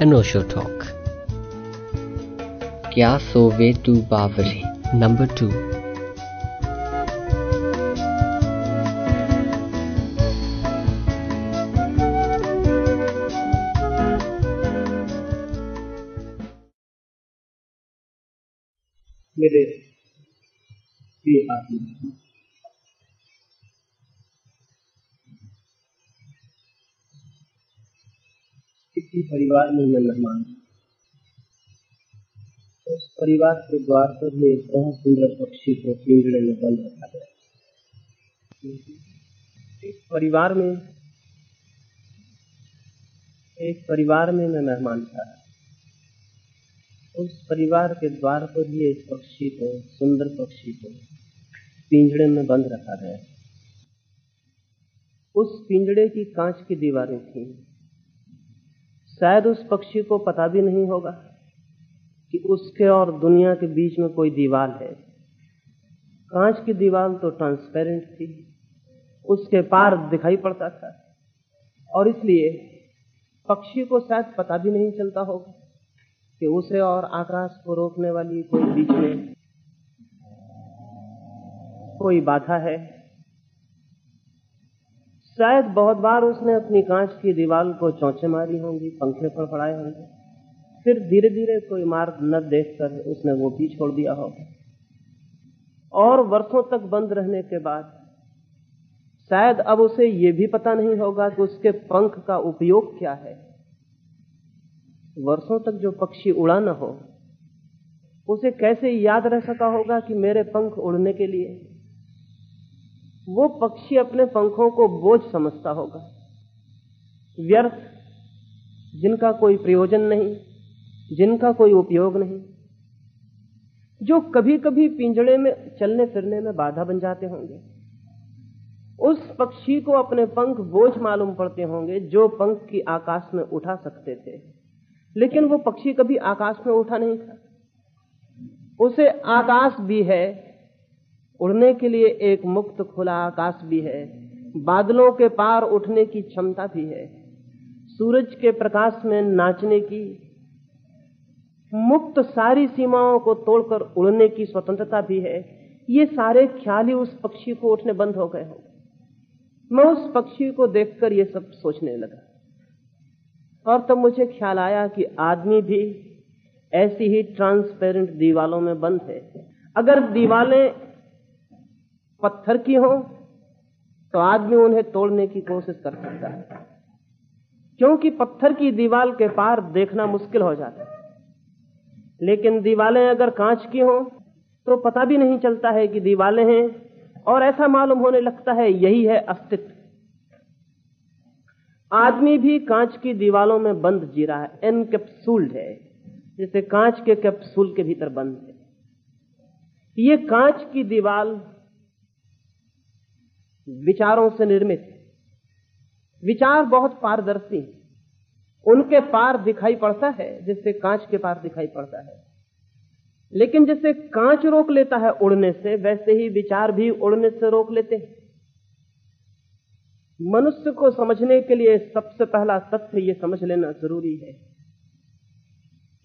an Osho talk. Kya sove tu bavri? Number 2. किसी परिवार में मैं मेहमान उस परिवार के द्वार पर भी एक बहुत सुंदर पक्षी को पिंजड़े में बंद रखा गया। एक परिवार में एक परिवार में मैं मेहमान था। उस परिवार के द्वार पर ही एक पक्षी को, सुंदर पक्षी को पिंजड़े में बंद रखा गया। उस पिंजड़े की कांच की दीवारें थीं। शायद उस पक्षी को पता भी नहीं होगा कि उसके और दुनिया के बीच में कोई दीवार है। कांच की दीवार तो ट्रांसपेरेंट थी। उसके पार दिखाई पड़ता था। और इसलिए पक्षी को शायद पता भी नहीं चलता होगा कि उसे और आकाश को रोकने वाली कोई बीच में कोई बाधा है। शायद बहुत बार उसने अपनी कांच की दीवार को चौंचे मारी होंगी, पंखे पर पड़ाए होंगे। फिर धीरे धीरे कोई मार्ग न देखकर उसने वो भी छोड़ दिया होगा। और वर्षों तक बंद रहने के बाद, शायद अब उसे यह भी पता नहीं होगा कि उसके पंख का उपयोग क्या है। वर्षों तक जो पक्षी उड़ा न हो, उसे कैसे याद रह सका होगा कि मेरे पंख उड़ने के लिए? वो पक्षी अपने पंखों को बोझ समझता होगा। व्यर्थ, जिनका कोई प्रयोजन नहीं, जिनका कोई उपयोग नहीं, जो कभी कभी पिंजड़े में चलने फिरने में बाधा बन जाते होंगे। उस पक्षी को अपने पंख बोझ मालूम पड़ते होंगे, जो पंख की आकाश में उठा सकते थे। लेकिन वो पक्षी कभी आकाश में उठा नहीं था। उसे आकाश भी है उड़ने के लिए एक मुक्त खुला आकाश भी है। बादलों के पार उठने की क्षमता भी है। सूरज के प्रकाश में नाचने की, मुक्त सारी सीमाओं को तोड़कर उड़ने की स्वतंत्रता भी है। ये सारे ख्याल ही उस पक्षी को उठने बंद हो गए हो। मैं उस पक्षी को देखकर ये सब सोचने लगा। और तब मुझे ख्याल आया कि आदमी भी ऐसी ही ट्रांसपेरेंट दीवालों में बंद है। अगर दीवालें पत्थर की हो तो आदमी उन्हें तोड़ने की कोशिश कर सकता है। क्योंकि पत्थर की दीवाल के पार देखना मुश्किल हो जाता है। लेकिन दीवालें अगर कांच की हो तो पता भी नहीं चलता है कि दीवालें हैं, और ऐसा मालूम होने लगता है, यही है अस्तित्व। आदमी भी कांच की दीवालों में बंद जी रहा है, एनकेप्सूल्ड है, जैसे कांच के कैप्सूल के भीतर बंद है। ये कांच की दीवाल विचारों से निर्मित है। विचार बहुत पारदर्शी उनके पार दिखाई पड़ता है, जिससे कांच के पार दिखाई पड़ता है। लेकिन जैसे कांच रोक लेता है उड़ने से, वैसे ही विचार भी उड़ने से रोक लेते हैं। मनुष्य को समझने के लिए सबसे पहला तथ्य ये समझ लेना ज़रूरी है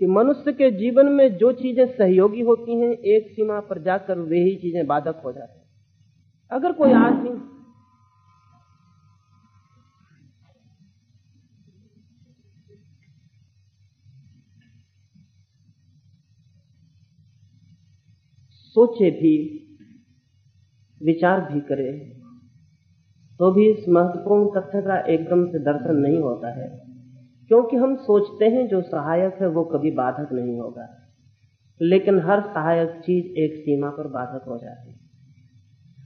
कि मनुष्य के जीवन में जो चीज़ें सहयोगी होती हैं, एक सीमा पर जाकर वे ही चीज़ें बाधक हो जाती अगर कोई आदमी सोचे भी, विचार भी करे तो भी इस महत्वपूर्ण तथ्य का एकदम से दर्शन नहीं होता है। क्योंकि हम सोचते हैं जो सहायक है, वो कभी बाधक नहीं होगा। लेकिन हर सहायक चीज़ एक सीमा पर बाधक हो जाती है।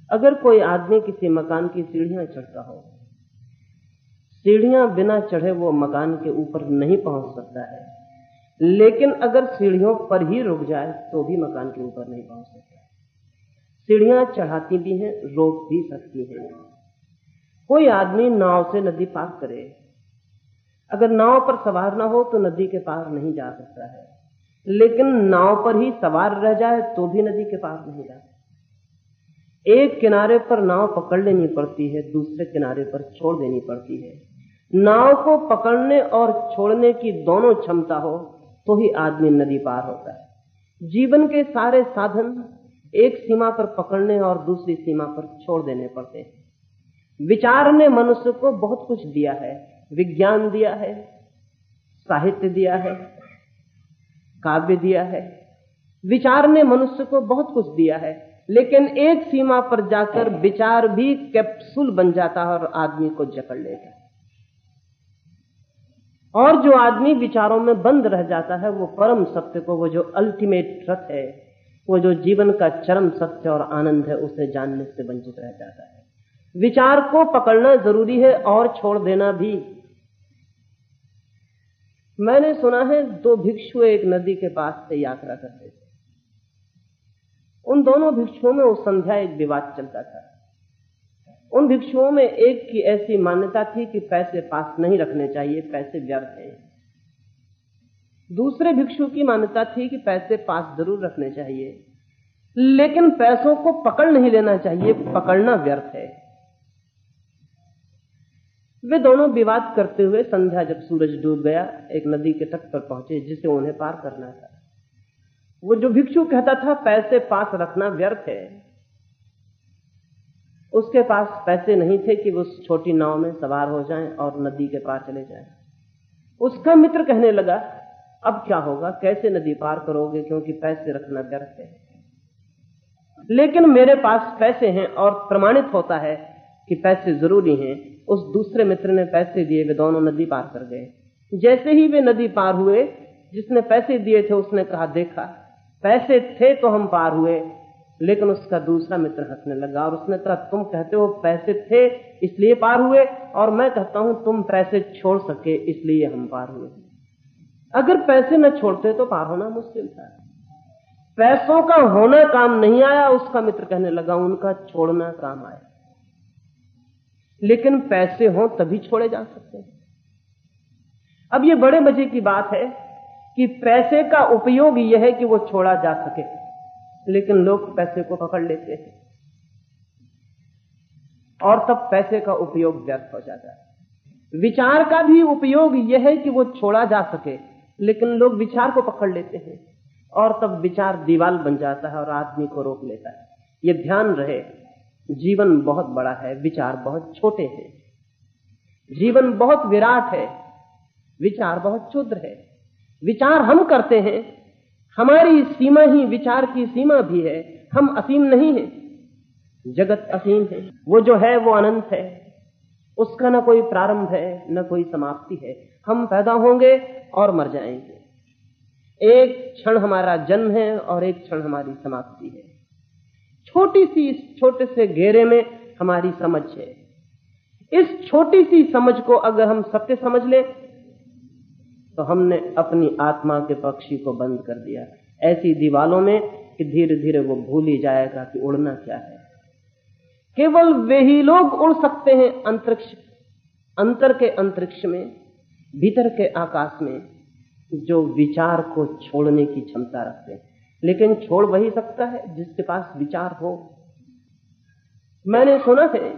अगर कोई आदमी किसी मकान की सीढ़ियाँ चढ़ता हो, सीढ़ियाँ बिना चढ़े वो मकान के ऊपर नहीं पहुँच सकता है। लेकिन अगर सीढ़ियों पर ही रुक जाए तो भी मकान के ऊपर नहीं पहुँच सकता सीढ़ियाँ चढ़ाती भी हैं, रोक भी सकती हैं। कोई आदमी नाव से नदी पार करे। अगर नाव पर सवार ना हो तो नदी के पार नहीं जा सकता है। लेकिन नाव पर ही सवार रह जाए तो भी नदी के पार नहीं जा सकता। एक किनारे पर नाव पकड़ लेनी पड़ती है, दूसरे किनारे पर छोड़ देनी पड़ती है। नाव को पकड़ने और छोड़ने की दोनों क्षमता हो तो ही आदमी नदी पार होता है। जीवन के सारे साधन एक सीमा पर पकड़ने और दूसरी सीमा पर छोड़ देने पड़ते हैं। विचार ने मनुष्य को बहुत कुछ दिया है। विज्ञान दिया है, साहित्य दिया है, काव्य दिया है। विचार ने मनुष्य को बहुत कुछ दिया है। लेकिन एक सीमा पर जाकर विचार भी कैप्सूल बन जाता है और आदमी को जकड़ लेता है। और जो आदमी विचारों में बंद रह जाता है, वो परम सत्य को, वो जो अल्टीमेट ट्रथ है, वो जो जीवन का चरम सत्य और आनंद है, उसे जानने से वंचित रह जाता है। विचार को पकड़ना ज़रूरी है और छोड़ देना भी। मैंने सुना है, दो भिक्षु एक नदी के पास से यात्रा करते थे। उन दोनों भिक्षुओं में उस संध्या एक विवाद चलता था। उन भिक्षुओं में एक की ऐसी मान्यता थी कि पैसे पास नहीं रखने चाहिए, पैसे व्यर्थ हैं। दूसरे भिक्षु की मान्यता थी कि पैसे पास ज़रूर रखने चाहिए, लेकिन पैसों को पकड़ नहीं लेना चाहिए, पकड़ना व्यर्थ है। वे दोनों विवाद करते हुए संध्या जब सूरज डूब गया, एक नदी के तट पर पहुँचे, जिसे उन्हें पार करना था। वो जो भिक्षु कहता था, पैसे पास रखना व्यर्थ है। उसके पास पैसे नहीं थे कि वो उस छोटी नाव में सवार हो जाएँ और नदी के पार चले जाएँ। उसका मित्र कहने लगा, अब क्या होगा? कैसे नदी पार करोगे? क्योंकि पैसे रखना व्यर्थ है। लेकिन मेरे पास पैसे हैं और प्रमाणित होता है कि पैसे ज़रूरी हैं। उस दूसरे मित्र ने पैसे दिए, वे दोनों नदी पार कर गए। जैसे ही वे नदी पार हुए, जिसने पैसे दिए थे, उसने कहा, देखा पैसे थे तो हम पार हुए, लेकिन उसका दूसरा मित्र हंसने लगा और उसने कहा, तुम कहते हो पैसे थे इसलिए पार हुए, और मैं कहता हूँ तुम पैसे छोड़ सके इसलिए हम पार हुए। अगर पैसे न छोड़ते तो पार होना मुश्किल था। पैसों का होना काम नहीं आया, उसका मित्र कहने लगा, उनका छोड़ना काम आया। लेकिन पैसे हो तभी छोड़े जा सकते हैं। अब ये बड़े मज़े की बात है कि पैसे का उपयोग यह है कि वो छोड़ा जा सके। लेकिन लोग पैसे को पकड़ लेते हैं। और तब पैसे का उपयोग व्यर्थ हो जाता है। विचार का भी उपयोग यह है कि वो छोड़ा जा सके, लेकिन लोग विचार को पकड़ लेते हैं। और तब विचार दीवाल बन जाता है और आदमी को रोक लेता है। ये ध्यान रहे, जीवन बहुत बड़ा है, विचार बहुत छोटे हैं। जीवन बहुत विराट है, विचार बहुत क्षुद्र है। विचार हम करते हैं। हमारी सीमा ही विचार की सीमा भी है। हम असीम नहीं है। जगत असीम है। वो जो है, वो अनंत है। उसका ना कोई प्रारंभ है, न कोई समाप्ति है। हम पैदा होंगे और मर जाएँगे। एक क्षण हमारा जन्म है और एक क्षण हमारी समाप्ति है। छोटी सी इस छोटे से घेरे में हमारी समझ है। इस छोटी सी समझ को अगर हम सत्य समझ ले तो हमने अपनी आत्मा के पक्षी को बंद कर दिया। ऐसी दीवालों में कि धीरे धीरे वो भूल ही जाएगा कि उड़ना क्या है। केवल वे ही लोग उड़ सकते हैं अंतरिक्ष, अंतर के अंतरिक्ष में, भीतर के आकाश में, जो विचार को छोड़ने की क्षमता रखते हैं। लेकिन छोड़ वही सकता है जिसके पास विचार हो। मैंने सुना है,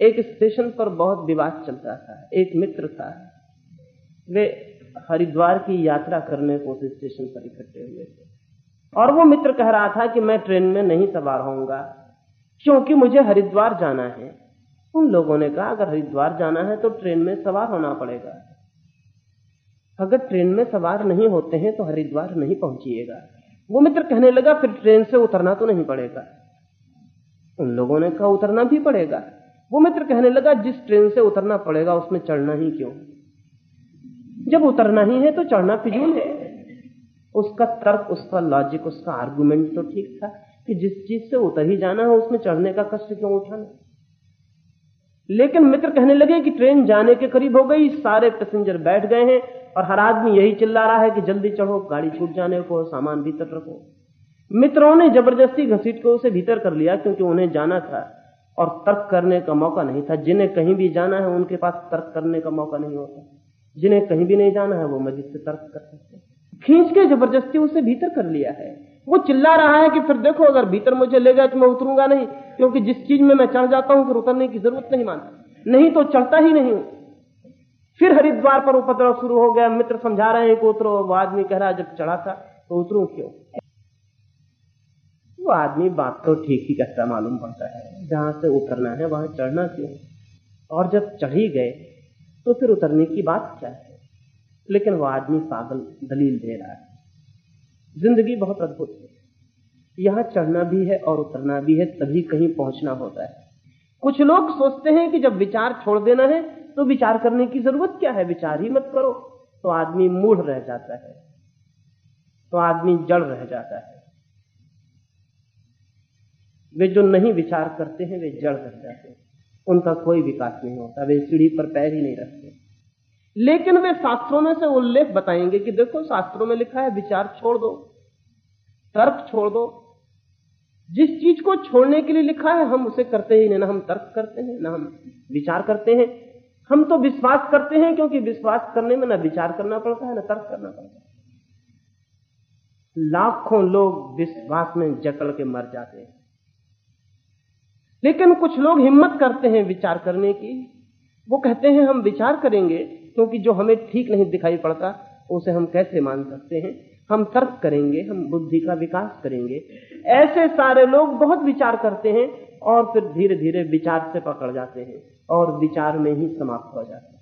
एक स्टेशन पर बहुत विवाद चलता था, एक मित्र था वे हरिद्वार की यात्रा करने को उस स्टेशन पर इकट्ठे हुए थे। और वो मित्र कह रहा था कि मैं ट्रेन में नहीं सवार होऊँगा, क्योंकि मुझे हरिद्वार जाना है। उन लोगों ने कहा, अगर हरिद्वार जाना है तो ट्रेन में सवार होना पड़ेगा। अगर ट्रेन में सवार नहीं होते हैं तो हरिद्वार नहीं पहुंचिएगा। वो मित्र कहने लगा, फिर ट्रेन से उतरना तो नहीं पड़ेगा। उन लोगों ने कहा, उतरना भी पड़ेगा। वो मित्र कहने लगा, जिस ट्रेन से उतरना पड़ेगा, उसमें चढ़ना ही क्यों? जब उतरना ही है तो चढ़ना फिजूल है। उसका तर्क, उसका लॉजिक उसका आर्गुमेंट तो ठीक था कि जिस चीज़ से उतर ही जाना है, उसमें चढ़ने का कष्ट क्यों उठाना? लेकिन मित्र कहने लगे कि ट्रेन जाने के करीब हो गई, सारे पैसेंजर बैठ गए हैं और हर आदमी यही चिल्ला रहा है कि जल्दी चढ़ो, गाड़ी छूट जाने को, सामान भीतर रखो। मित्रों ने ज़बरदस्ती घसीट को उसे भीतर कर लिया क्योंकि उन्हें जाना था और तर्क करने का मौका नहीं था। जिन्हें कहीं भी जाना है, उनके पास तर्क करने का मौका नहीं होता। जिन्हें कहीं भी नहीं जाना है, वो मस्जिद से तर्क कर सकते खींच के ज़बरदस्ती उसे भीतर कर लिया है। वो चिल्ला रहा है कि फिर देखो, अगर भीतर मुझे ले गया तो मैं उतरूँगा नहीं, क्योंकि जिस चीज़ में मैं चढ़ जाता हूँ, फिर उतरने की ज़रूरत नहीं मानता। नहीं तो चढ़ता ही नहीं फिर हरिद्वार पर उपद्रव शुरू हो गया। मित्र समझा रहे हैं कि उतरो। वो आदमी कह रहा है, जब चढ़ा था तो उतरू क्यों? वो आदमी बात तो ठीक ही कहता मालूम पड़ता है। जहाँ से उतरना है, वहाँ चढ़ना क्यों? और जब चढ़ी गए तो फिर उतरने की बात क्या है? लेकिन वो आदमी पागल दलील दे रहा है। ज़िंदगी बहुत अद्भुत है। यहाँ चढ़ना भी है और उतरना भी है, तभी कहीं पहुँचना होता है। कुछ लोग सोचते हैं कि जब विचार छोड़ देना है तो विचार करने की ज़रूरत क्या है? विचार ही मत करो। तो आदमी मूढ़ रह जाता है। तो आदमी जड़ रह जाता है। वे जो नहीं विचार करते हैं, वे जड़ रह जाते हैं। उनका कोई विकास नहीं होता, वे सीढ़ी पर पैर ही नहीं रखते। लेकिन वे शास्त्रों में से उल्लेख बताएँगे कि देखो, शास्त्रों में लिखा है, विचार छोड़ दो, तर्क छोड़ दो। जिस चीज़ को छोड़ने के लिए लिखा है, हम उसे करते ही नहीं, ना हम तर्क करते हैं, ना हम विचार करते हैं। हम तो विश्वास करते हैं, क्योंकि विश्वास करने में ना विचार करना पड़ता है, ना तर्क करना पड़ता है। लाखों लोग विश्वास में जकड़ के मर जाते हैं। लेकिन कुछ लोग हिम्मत करते हैं विचार करने की। वो कहते हैं, हम विचार करेंगे, क्योंकि जो हमें ठीक नहीं दिखाई पड़ता, उसे हम कैसे मान सकते हैं? हम तर्क करेंगे, हम बुद्धि का विकास करेंगे। ऐसे सारे लोग बहुत विचार करते हैं और फिर धीरे धीरे विचार से पकड़ जाते हैं और विचार में ही समाप्त हो जाते हैं।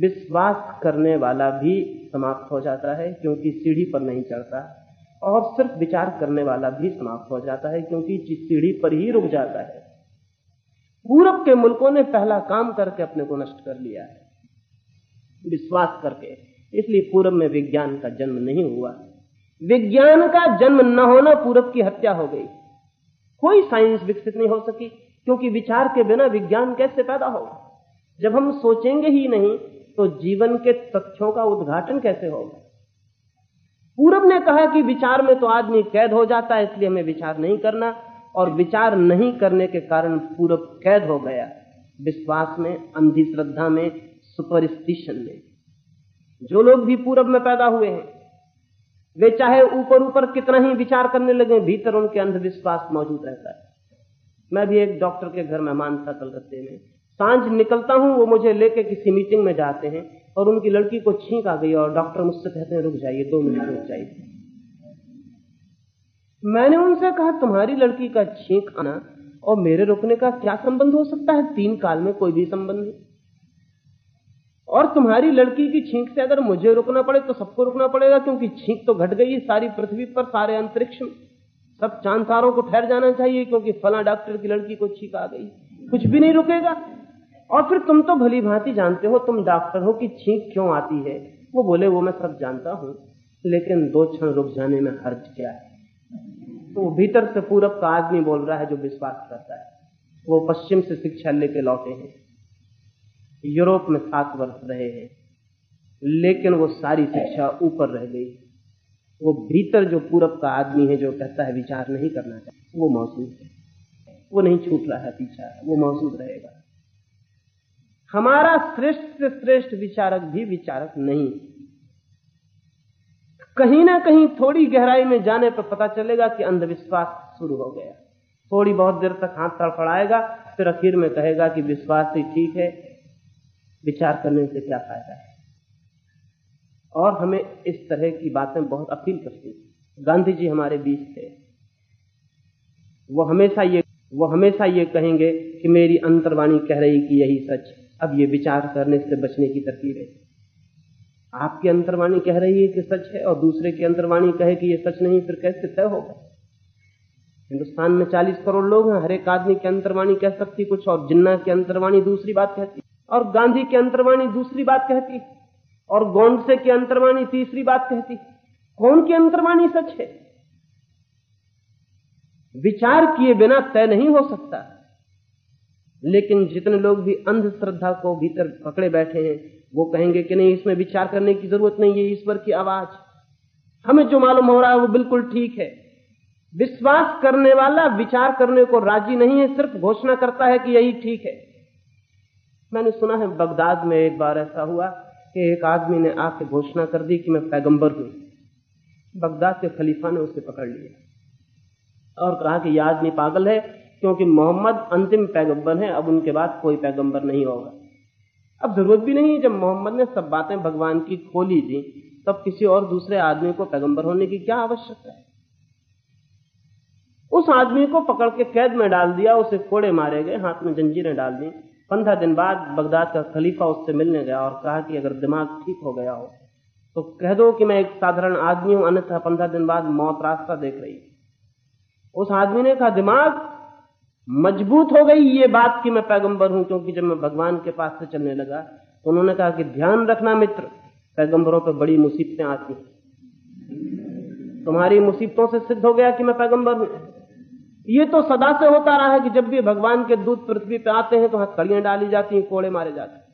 विश्वास करने वाला भी समाप्त हो जाता है, क्योंकि सीढ़ी पर नहीं चढ़ता। और सिर्फ़ विचार करने वाला भी समाप्त हो जाता है, क्योंकि सीढ़ी पर ही रुक जाता है, पूरब के मुल्कों ने पहला काम करके अपने को नष्ट कर लिया है। विश्वास करके। इसलिए पूरब में विज्ञान का जन्म नहीं हुआ। विज्ञान का जन्म न होना पूरब की हत्या हो गई। कोई साइंस विकसित नहीं हो सकी, क्योंकि विचार के बिना विज्ञान कैसे पैदा होगा जब हम सोचेंगे ही नहीं तो जीवन के तथ्यों का उद्घाटन कैसे होगा? पूरब ने कहा कि विचार में तो आदमी कैद हो जाता है, इसलिए हमें विचार नहीं करना। और विचार नहीं करने के कारण पूरब कैद हो गया। विश्वास में, अंधी श्रद्धा में सुपरस्टिशन में। जो लोग भी पूरब में पैदा हुए हैं, वे चाहे ऊपर ऊपर कितना ही विचार करने लगे, भीतर उनके अंधविश्वास मौजूद रहता है। मैं भी एक डॉक्टर के घर मेहमान था कलकत्ते में। साँझ निकलता हूँ, वो मुझे लेके किसी मीटिंग में जाते हैं। और उनकी लड़की को छींक आ गई और डॉक्टर मुझसे कहते हैं, रुक जाइए, दो मिनट रुक जाइए। मैंने उनसे कहा, तुम्हारी लड़की का छींक आना और मेरे रुकने का क्या संबंध हो सकता है? तीन काल में कोई भी संबंध नहीं। और तुम्हारी लड़की की छींक से अगर मुझे रुकना पड़े तो सबको रुकना पड़ेगा, क्योंकि छींक तो घट गई सारी पृथ्वी पर, सारे अंतरिक्ष में। सब चाँद तारों को ठहर जाना चाहिए, क्योंकि फला डॉक्टर की लड़की को छींक आ गई। कुछ भी नहीं रुकेगा। और फिर तुम तो भली भांति जानते हो, तुम डॉक्टर हो कि छींक क्यों आती है। वो बोले, वो मैं सब जानता हूँ, लेकिन दो क्षण रुक जाने में हर्ज क्या है? तो भीतर से पूरब का आदमी बोल रहा है जो विश्वास करता है। वो पश्चिम से शिक्षा लेके लौटे हैं। यूरोप में सात वर्ष रहे हैं, लेकिन वो सारी शिक्षा ऊपर रह गई। वो भीतर जो पूरब का आदमी है, जो कहता है, विचार नहीं करना चाहिए वो मौजूद है। वो नहीं छूट रहा है पीछा, वो मौजूद रहेगा। हमारा श्रेष्ठ से श्रेष्ठ विचारक भी विचारक नहीं। कहीं ना कहीं थोड़ी गहराई में जाने पर पता चलेगा कि अंधविश्वास शुरू हो गया। थोड़ी बहुत देर तक हाथ तड़फड़ाएगा, फिर आखिर में कहेगा कि विश्वास ही ठीक है। विचार करने से क्या फ़ायदा है? और हमें इस तरह की बातें बहुत अपील करती गांधी जी हमारे बीच थे। वो हमेशा ये, वो हमेशा ये कहेंगे कि मेरी अंतर्वाणी कह रही कि यही सच अब ये विचार करने से बचने की तरकीब है। आपकी अंतर्वाणी कह रही है कि सच है और दूसरे की अंतर्वाणी कहे कि ये सच नहीं, फिर कैसे तय होगा? हिंदुस्तान में चालीस करोड़ लोग हैं, हर एक आदमी की अंतर्वाणी कह सकती कुछ, और जिन्ना की अंतर्वाणी दूसरी बात कहती और गांधी की अंतर्वाणी दूसरी बात कहती और गोंडसे की अंतर्वाणी तीसरी बात कहती कौन की अंतर्वाणी सच है? विचार किए बिना तय नहीं हो सकता। लेकिन जितने लोग भी अंधश्रद्धा को भीतर पकड़े बैठे हैं, वो कहेंगे कि नहीं, इसमें विचार करने की ज़रूरत नहीं है, ईश्वर की आवाज़। हमें जो मालूम हो रहा है, वो बिल्कुल ठीक है। विश्वास करने वाला, विचार करने को राज़ी नहीं है, सिर्फ़ घोषणा करता है कि यही ठीक है। मैंने सुना है, बगदाद में एक बार ऐसा हुआ कि एक आदमी ने आके घोषणा कर दी कि मैं पैगंबर हूँ। बगदाद के खलीफा ने उसे पकड़ लिया और कहा कि यह आदमी पागल है क्योंकि मोहम्मद अंतिम पैगंबर है, अब उनके बाद कोई पैगंबर नहीं होगा। अब ज़रूरत भी नहीं है जब मोहम्मद ने सब बातें भगवान की खोली थी तब किसी और दूसरे आदमी को पैगंबर होने की क्या आवश्यकता है? उस आदमी को पकड़ के कैद में डाल दिया, उसे कोड़े मारे गए, हाथ में जंजीरें डाल दी। पंद्रह दिन बाद बगदाद का खलीफा उससे मिलने गया और कहा कि अगर दिमाग ठीक हो गया हो तो कह दो कि मैं एक साधारण आदमी हूँ, अन्यथा पंद्रह दिन बाद मौत रास्ता देख रही उस आदमी ने कहा, दिमाग मज़बूत हो गई ये बात कि मैं पैगंबर हूँ, क्योंकि जब मैं भगवान के पास से चलने लगा तो उन्होंने कहा कि ध्यान रखना मित्र, पैगंबरों पर बड़ी मुसीबतें आती तुम्हारी मुसीबतों से सिद्ध हो गया कि मैं पैगंबर हूँ। ये तो सदा से होता रहा है कि जब भी भगवान के दूत पृथ्वी पे आते हैं तो वहाँ कड़ियाँ डाली जाती हैं, कोड़े मारे जाते हैं।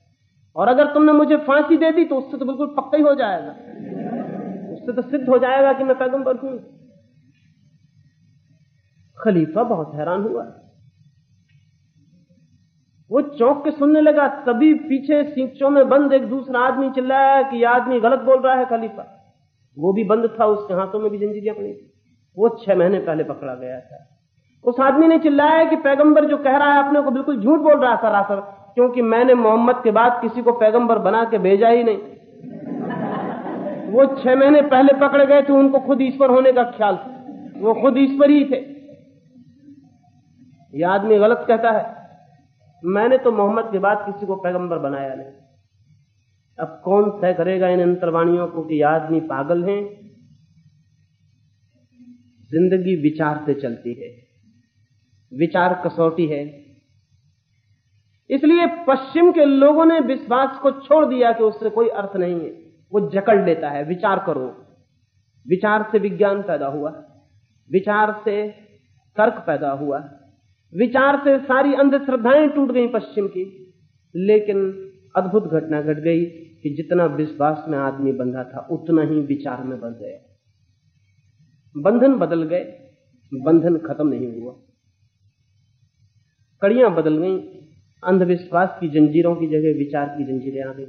और अगर तुमने मुझे फांसी दे दी तो उससे तो बिल्कुल पक्का ही हो जाएगा। उससे तो सिद्ध हो जाएगा कि मैं पैगंबर हूँ। खलीफा बहुत हैरान हुआ। वो चौंक के सुनने लगा, तभी पीछे सींचों में बंद एक दूसरा आदमी चिल्लाया कि यह आदमी गलत बोल रहा है खलीफा। वो भी बंद था, उसके हाथों में भी जंजीरियाँ पड़ी थी। वो छह महीने पहले पकड़ा गया था। उस आदमी ने चिल्लाया कि पैगंबर जो कह रहा है अपने को बिल्कुल झूठ बोल रहा है सरासर, क्योंकि मैंने मोहम्मद के बाद किसी को पैगंबर बना के भेजा ही नहीं। वो छह महीने पहले पकड़े गए थे, उनको खुद ईश्वर होने का ख्याल था। वो खुद ईश्वर ही थे। ये आदमी गलत कहता है। मैंने तो मोहम्मद के बाद किसी को पैगंबर बनाया नहीं। अब कौन तय करेगा इन अंतरवाणियों को कि आदमी पागल हैं? ज़िंदगी विचार से चलती है। विचार कसौटी है। इसलिए पश्चिम के लोगों ने विश्वास को छोड़ दिया कि उससे कोई अर्थ नहीं है। वो जकड़ लेता है। विचार करो। विचार से विज्ञान पैदा हुआ। विचार से तर्क पैदा हुआ। विचार से सारी अंधश्रद्धाएँ टूट गई पश्चिम की। लेकिन अद्भुत घटना घट गट गई कि जितना विश्वास में आदमी बंधा था, उतना ही विचार में बंध गया। बंधन बदल गए, बंधन खत्म नहीं हुआ। कड़ियाँ बदल गई, अंधविश्वास की जंजीरों की जगह विचार की जंजीरें आ गई।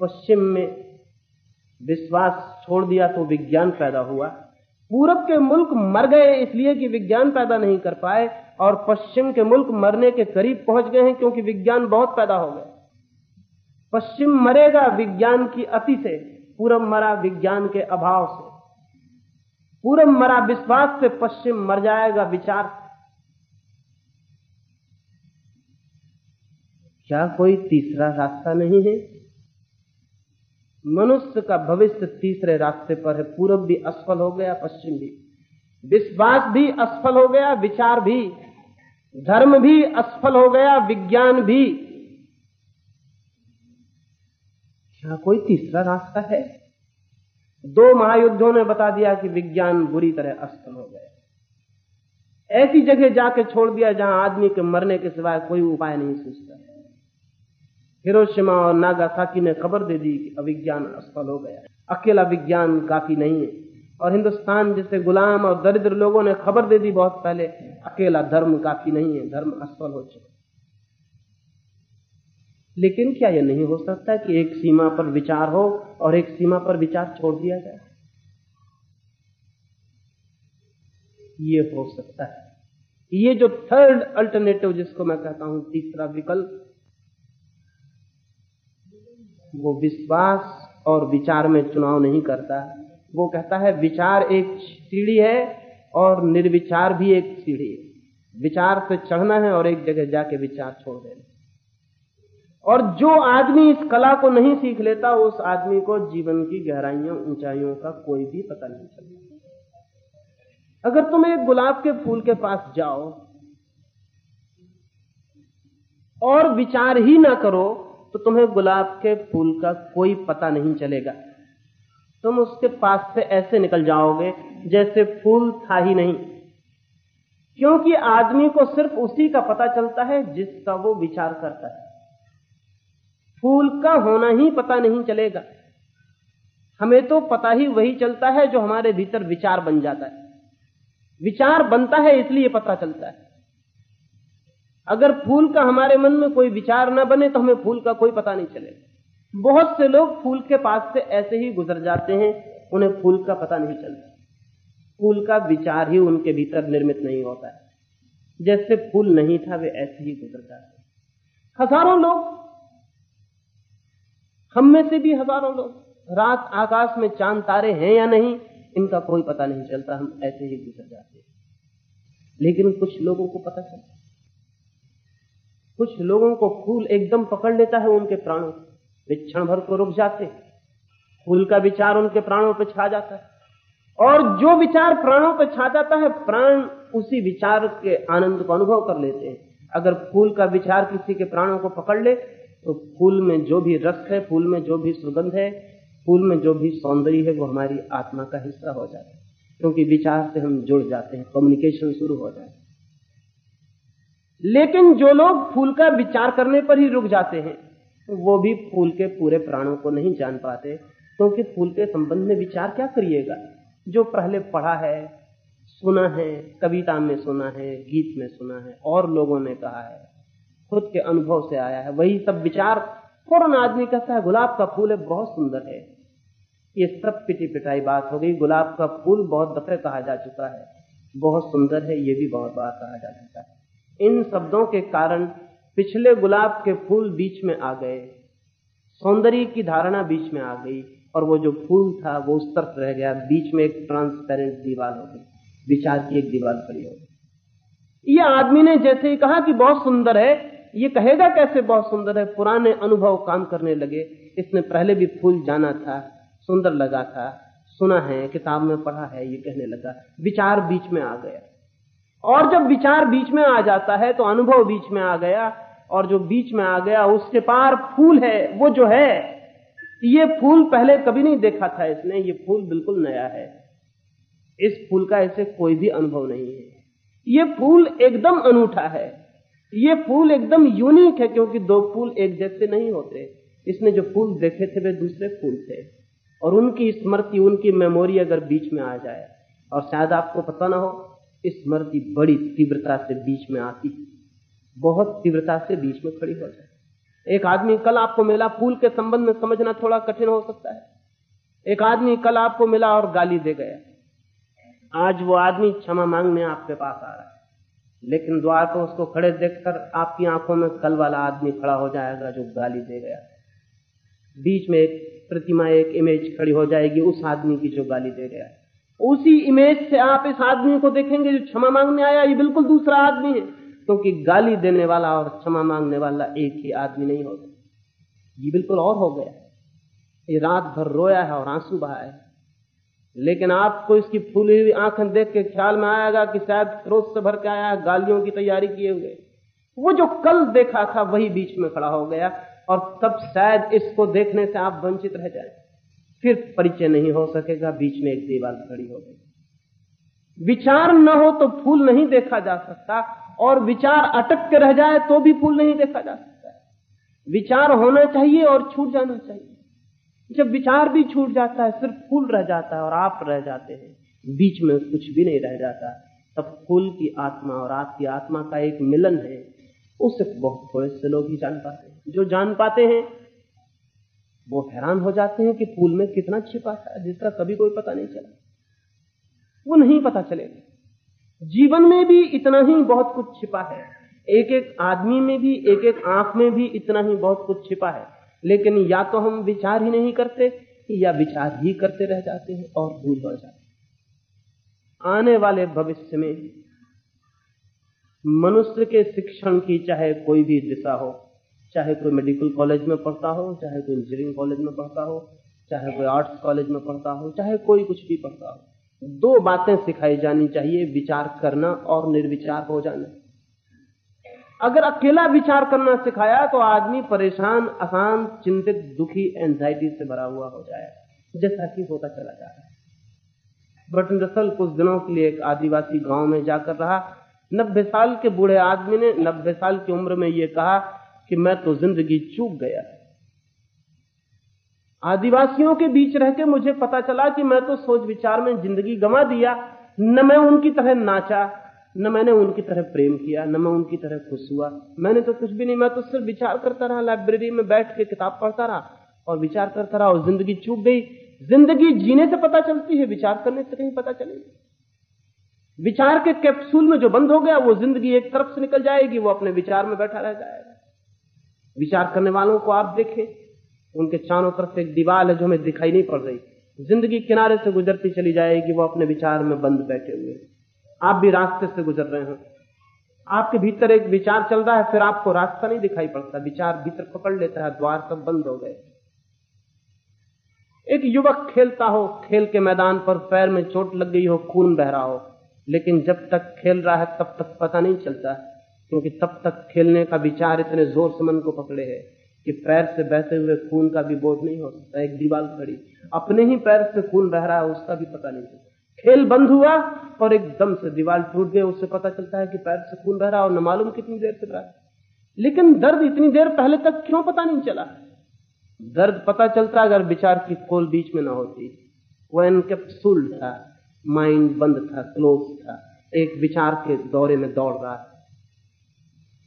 पश्चिम में विश्वास छोड़ दिया तो विज्ञान पैदा हुआ पूरब के मुल्क मर गए इसलिए कि विज्ञान पैदा नहीं कर पाए और पश्चिम के मुल्क मरने के करीब पहुँच गए हैं क्योंकि विज्ञान बहुत पैदा हो गया। पश्चिम मरेगा विज्ञान की अति से, पूरब मरा विज्ञान के अभाव से। पूरब मरा विश्वास से पश्चिम मर जाएगा विचार। से क्या कोई तीसरा रास्ता नहीं है? मनुष्य का भविष्य तीसरे रास्ते पर है। पूरब भी असफल हो गया, पश्चिम भी। विश्वास भी असफल हो गया, विचार भी। धर्म भी असफल हो गया, विज्ञान भी। क्या कोई तीसरा रास्ता है? दो महायुद्धों ने बता दिया कि विज्ञान बुरी तरह असफल हो गया। ऐसी जगह जाके छोड़ दिया जहाँ आदमी के मरने के सिवाय कोई उपाय नहीं सूझता हिरोशिमा और नागासाकी ने खबर दे दी कि अविज्ञान असफल हो गया अकेला विज्ञान काफ़ी नहीं है। और हिंदुस्तान जैसे गुलाम और दरिद्र लोगों ने खबर दे दी बहुत पहले, अकेला धर्म काफ़ी नहीं है, धर्म असफल हो चुका लेकिन क्या यह नहीं हो सकता कि एक सीमा पर विचार हो और एक सीमा पर विचार छोड़ दिया जाए? ये हो सकता है। ये जो थर्ड अल्टरनेटिव जिसको मैं कहता हूँ, तीसरा विकल्प वो विश्वास और विचार में चुनाव नहीं करता। वो कहता है, विचार एक सीढ़ी है और निर्विचार भी एक सीढ़ी है। विचार से चढ़ना है और एक जगह जाके विचार छोड़ देना और जो आदमी इस कला को नहीं सीख लेता, उस आदमी को जीवन की गहराइयों, ऊंचाइयों का कोई भी पता नहीं चलता। अगर तुम एक गुलाब के फूल के पास जाओ और विचार ही ना करो तो तुम्हें गुलाब के फूल का कोई पता नहीं चलेगा। तुम उसके पास से ऐसे निकल जाओगे जैसे फूल था ही नहीं। क्योंकि आदमी को सिर्फ़ उसी का पता चलता है जिसका वो विचार करता है। फूल का होना ही पता नहीं चलेगा। हमें तो पता ही वही चलता है जो हमारे भीतर विचार बन जाता है। विचार बनता है इसलिए पता चलता है। अगर फूल का हमारे मन में कोई विचार ना बने तो हमें फूल का कोई पता नहीं चलेगा। बहुत से लोग फूल के पास से ऐसे ही गुजर जाते हैं, उन्हें फूल का पता नहीं चलता। फूल का विचार ही उनके भीतर निर्मित नहीं होता है। जैसे फूल नहीं था, वे ऐसे ही गुजर जाते हज़ारों लोग, हम में से भी हज़ारों लोग, रात आकाश में चाँद तारे हैं या नहीं, इनका कोई पता नहीं चलता, हम ऐसे ही गुजर जाते लेकिन कुछ लोगों को पता चलता कुछ लोगों को फूल एकदम पकड़ लेता है उनके प्राणों वे क्षण भर को रुक जाते हैं। फूल का विचार उनके प्राणों पर छा जाता है। और जो विचार प्राणों पर छा जाता है, प्राण उसी विचार के आनंद को अनुभव कर लेते हैं। अगर फूल का विचार किसी के प्राणों को पकड़ ले तो फूल में जो भी रस है, फूल में जो भी सुगंध है, फूल में जो भी सौंदर्य है, वो हमारी आत्मा का हिस्सा हो जाता है। क्योंकि विचार से हम जुड़ जाते हैं कम्युनिकेशन शुरू हो जाए लेकिन जो लोग फूल का विचार करने पर ही रुक जाते हैं वो भी फूल के पूरे प्राणों को नहीं जान पाते, क्योंकि तो फूल के संबंध में विचार क्या करिएगा? जो पहले पढ़ा है, सुना है, कविता में सुना है, गीत में सुना है, और लोगों ने कहा है, खुद के अनुभव से आया है, वही सब विचार फ़ौरन आदमी कहता है, गुलाब का फूल है, बहुत सुंदर है। ये सब पिटी पिटाई बात हो गई, गुलाब का फूल बहुत दफे कहा जा चुका है, बहुत सुंदर है, ये भी बहुत बार कहा जा चुका है। इन शब्दों के कारण पिछले गुलाब के फूल बीच में आ गए। सौंदर्य की धारणा बीच में आ गई और वो जो फूल था, वो उस तरफ़ रह गया। बीच में एक ट्रांसपेरेंट दीवार हो गई। विचार की एक दीवार खड़ी हो गई। ये आदमी ने जैसे ही कहा कि बहुत सुंदर है, ये कहेगा कैसे बहुत सुंदर है? पुराने अनुभव काम करने लगे। इसने पहले भी फूल जाना था, सुंदर लगा था, सुना है, किताब में पढ़ा है, ये कहने लगा। विचार बीच में आ गया। और जब विचार बीच में आ जाता है तो अनुभव बीच में आ गया, और जो बीच में आ गया, उसके पार फूल है, वो जो है, ये फूल पहले कभी नहीं देखा था इसने, ये फूल बिल्कुल नया है। इस फूल का ऐसे कोई भी अनुभव नहीं है। ये फूल एकदम अनूठा है। ये फूल एकदम यूनिक है, क्योंकि दो फूल एक जैसे नहीं होते। इसने जो फूल देखे थे, वे दूसरे फूल थे। और उनकी स्मृति, उनकी मेमोरी अगर बीच में आ जाए, और शायद आपको पता ना हो स्मृति बड़ी तीव्रता से बीच में आती बहुत तीव्रता से बीच में खड़ी हो जाए एक आदमी कल आपको मिला, फूल के संबंध में समझना थोड़ा कठिन हो सकता है। एक आदमी कल आपको मिला और गाली दे गया। आज वो आदमी क्षमा मांगने आपके पास आ रहा है। लेकिन द्वार पर उसको खड़े देखकर आपकी आँखों में कल वाला आदमी खड़ा हो जाएगा जो गाली दे गया। बीच में एक प्रतिमा, एक इमेज खड़ी हो जाएगी उस आदमी की जो गाली दे गया। उसी इमेज से आप इस आदमी को देखेंगे जो क्षमा मांगने आया, ये बिल्कुल दूसरा आदमी है। क्योंकि तो गाली देने वाला और क्षमा मांगने वाला एक ही आदमी नहीं होता ये बिल्कुल और हो गया। ये रात भर रोया है और आँसू बहा है। लेकिन आपको इसकी फूली हुई आँखें देख के ख्याल में आएगा कि शायद क्रोध से भर के आया है गालियों की तैयारी किए हुए। वो जो कल देखा था, वही बीच में खड़ा हो गया। और तब शायद इसको देखने से आप वंचित रह जाए। फिर परिचय नहीं हो सकेगा, बीच में एक दीवार खड़ी हो गई। विचार न हो तो फूल नहीं देखा जा सकता, और विचार अटक के रह जाए तो भी फूल नहीं देखा जा सकता। विचार होना चाहिए और छूट जाना चाहिए। जब विचार भी छूट जाता है, सिर्फ़ फूल रह जाता है और आप रह जाते हैं, बीच में कुछ भी नहीं रह जाता। तब फूल की आत्मा और आपकी आत्मा का एक मिलन है, उसे बहुत थोड़े से लोग ही जान पाते हैं। जो जान पाते हैं वो हैरान हो जाते हैं कि फूल में कितना छिपा था जिसका कभी कोई पता नहीं चला। वो नहीं पता चलेगा जीवन में भी इतना ही बहुत कुछ छिपा है। एक एक आदमी में भी एक एक आँख में भी इतना ही बहुत कुछ छिपा है। लेकिन या तो हम विचार ही नहीं करते, या विचार ही करते रह जाते हैं और भूल हो जाते हैं। आने वाले भविष्य में मनुष्य के शिक्षण की चाहे कोई भी दिशा हो चाहे कोई मेडिकल कॉलेज में पढ़ता हो, चाहे कोई इंजीनियरिंग कॉलेज में पढ़ता हो, चाहे कोई आर्ट्स कॉलेज में पढ़ता हो, चाहे कोई कुछ भी पढ़ता हो, दो बातें सिखाई जानी चाहिए, विचार करना और निर्विचार हो जाना। अगर अकेला विचार करना सिखाया तो आदमी परेशान अशांत चिंतित, दुखी एंजाइटी से भरा हुआ हो जाए, जैसा कि होता चला जा रहा है। बटन रसल कुछ दिनों के लिए एक आदिवासी गाँव में जाकर रहा। नब्बे साल के बूढ़े आदमी ने नब्बे साल की उम्र में यह कहा कि मैं तो ज़िंदगी चूक गया। आदिवासियों के बीच रह के मुझे पता चला कि मैं तो सोच विचार में ज़िंदगी गंवा दिया। न मैं उनकी तरह नाचा, न मैंने उनकी तरह प्रेम किया, न मैं उनकी तरह खुश हुआ। मैंने तो कुछ भी नहीं, मैं तो सिर्फ़ विचार करता रहा, लाइब्रेरी में बैठ के किताब पढ़ता रहा और विचार करता रहा और ज़िंदगी चूक गई। ज़िंदगी जीने से पता चलती है, विचार करने से कहीं पता चलेगी विचार के कैप्सूल में जो बंद हो गया, वो ज़िंदगी एक तरफ़ से निकल जाएगी, वो अपने विचार में बैठा रह जाएगा। विचार करने वालों को आप देखें। उनके चारों तरफ़ एक दीवार है जो हमें दिखाई नहीं पड़ रही। ज़िंदगी किनारे से गुजरती चली जाएगी, वो अपने विचार में बंद बैठे हुए आप भी रास्ते से गुजर रहे हो। आपके भीतर एक विचार चल रहा है, फिर आपको रास्ता नहीं दिखाई पड़ता। विचार भीतर पकड़ लेता है, द्वार सब बंद हो गए। एक युवक खेलता हो, खेल के मैदान पर पैर में चोट लग गई हो, खून बह रहा हो। लेकिन जब तक खेल रहा है, तब तक पता नहीं चलता। क्योंकि तब तक खेलने का विचार इतने ज़ोर से मन को पकड़े है कि पैर से बहते हुए खून का भी बोध नहीं हो सकता, एक दीवार खड़ी। अपने ही पैर से खून बह रहा है, उसका भी पता नहीं चलता। खेल बंद हुआ और एकदम से दीवार टूट गई, उससे पता चलता है कि पैर से खून बह रहा और न मालूम कितनी देर से रहा लेकिन दर्द इतनी देर पहले तक क्यों पता नहीं चला? दर्द पता चलता अगर विचार की खोल बीच में ना होती। वो एनकेप्सूल था, माइंड बंद था, क्लोज था। एक विचार के दौरे में दौड़ रहा है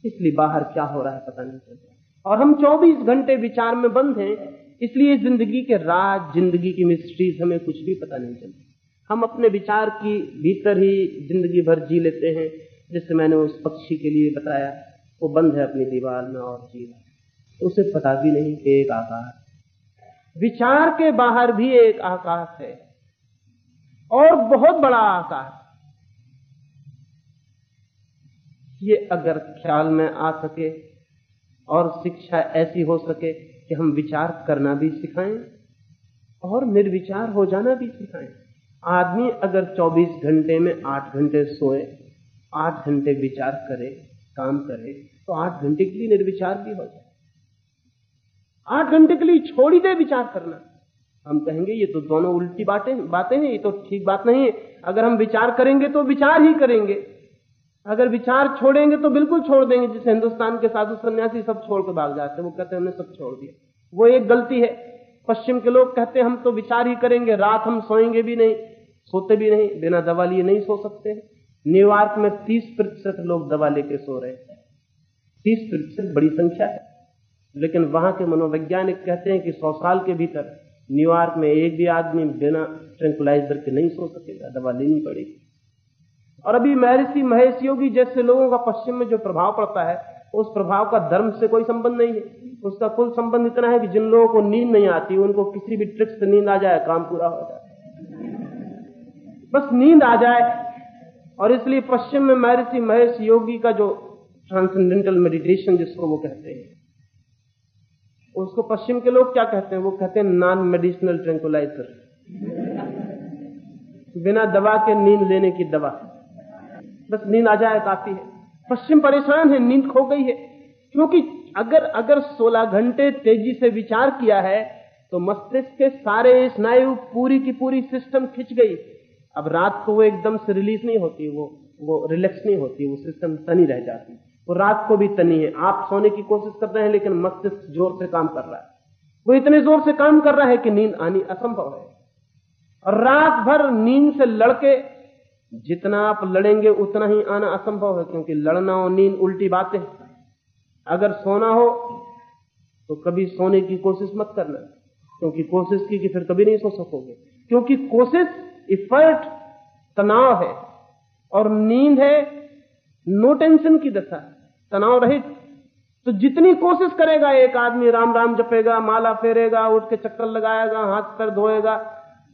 इसलिए बाहर क्या हो रहा है पता नहीं चलता। और हम 24 घंटे विचार में बंद हैं, इसलिए ज़िंदगी के राज, ज़िंदगी की मिस्ट्रीज हमें कुछ भी पता नहीं चलती। हम अपने विचार की भीतर ही ज़िंदगी भर जी लेते हैं, जैसे मैंने उस पक्षी के लिए बताया, वो बंद है अपनी दीवार में और जी रहा तो उसे पता भी नहीं कि एक आकाश विचार के बाहर भी एक आकाश है, और बहुत बड़ा आकाश ये अगर ख्याल में आ सके और शिक्षा ऐसी हो सके कि हम विचार करना भी सिखाएँ और निर्विचार हो जाना भी सिखाएँ। आदमी अगर 24 घंटे में 8 घंटे सोए 8 घंटे विचार करे, काम करे तो 8 घंटे के लिए निर्विचार भी हो जाए। आठ घंटे के लिए छोड़ ही दे विचार करना। हम कहेंगे, ये तो दोनों उल्टी बातें बातें हैं, ये तो ठीक बात नहीं है। अगर हम विचार करेंगे तो विचार ही करेंगे। अगर विचार छोड़ेंगे तो बिल्कुल छोड़ देंगे, जिसे हिंदुस्तान के साधु सन्यासी सब छोड़ के भाग जाते हैं। वो कहते हैं, हमने सब छोड़ दिया। वो एक गलती है। पश्चिम के लोग कहते हैं, हम तो विचार ही करेंगे, रात हम सोएँगे भी नहीं, सोते भी नहीं, बिना दवा लिए नहीं सो सकते न्यूयॉर्क में तीस प्रतिशत लोग दवा लेके सो रहे हैं। तीस प्रतिशत बड़ी संख्या है। लेकिन वहाँ के मनोवैज्ञानिक कहते हैं कि सौ साल के भीतर न्यूयॉर्क में एक भी आदमी बिना ट्रेंकुलाइजर के नहीं सो सकेगा, दवा लेनी पड़ेगी। और अभी महर्षि महेश योगी जैसे लोगों का पश्चिम में जो प्रभाव पड़ता है, उस प्रभाव का धर्म से कोई संबंध नहीं है। उसका कुल संबंध इतना है कि जिन लोगों को नींद नहीं आती, उनको किसी भी ट्रिक से नींद आ जाए, काम पूरा हो जाए। बस नींद आ जाए। और इसलिए पश्चिम में महर्षि महेश योगी का जो ट्रांसेंडेंटल मेडिटेशन जिसको वो कहते हैं, उसको पश्चिम के लोग क्या कहते हैं? वो कहते हैं नॉन मेडिसिनल ट्रेंकुलाइजर बिना दवा के नींद लेने की दवा। बस नींद आ जाए काफ़ी है। पश्चिम परेशान है, नींद खो गई है। क्योंकि अगर अगर 16 घंटे तेज़ी से विचार किया है तो मस्तिष्क के सारे स्नायु पूरी की पूरी सिस्टम खिंच गई। अब रात को वो एकदम से रिलीज़ नहीं होती, वो वो रिलैक्स नहीं होती, वो सिस्टम तनी रह जाती। वो रात को भी तनी है। आप सोने की कोशिश कर रहे हैं, लेकिन मस्तिष्क ज़ोर से काम कर रहा है। वो इतने ज़ोर से काम कर रहा है कि नींद आनी असंभव है। और रात भर नींद से लड़के जितना आप लड़ेंगे उतना ही आना असंभव है, क्योंकि लड़ना और नींद उल्टी बातें अगर सोना हो तो कभी सोने की कोशिश मत करना, क्योंकि कोशिश की कि फिर कभी नहीं सो सकोगे। क्योंकि कोशिश इफर्ट तनाव है, और नींद है नो टेंशन की दशा, तनाव रहित। तो जितनी कोशिश करेगा, एक आदमी राम राम जपेगा, माला फेरेगा, उठ के चक्कर लगाएगा, हाथ पैर धोएगा,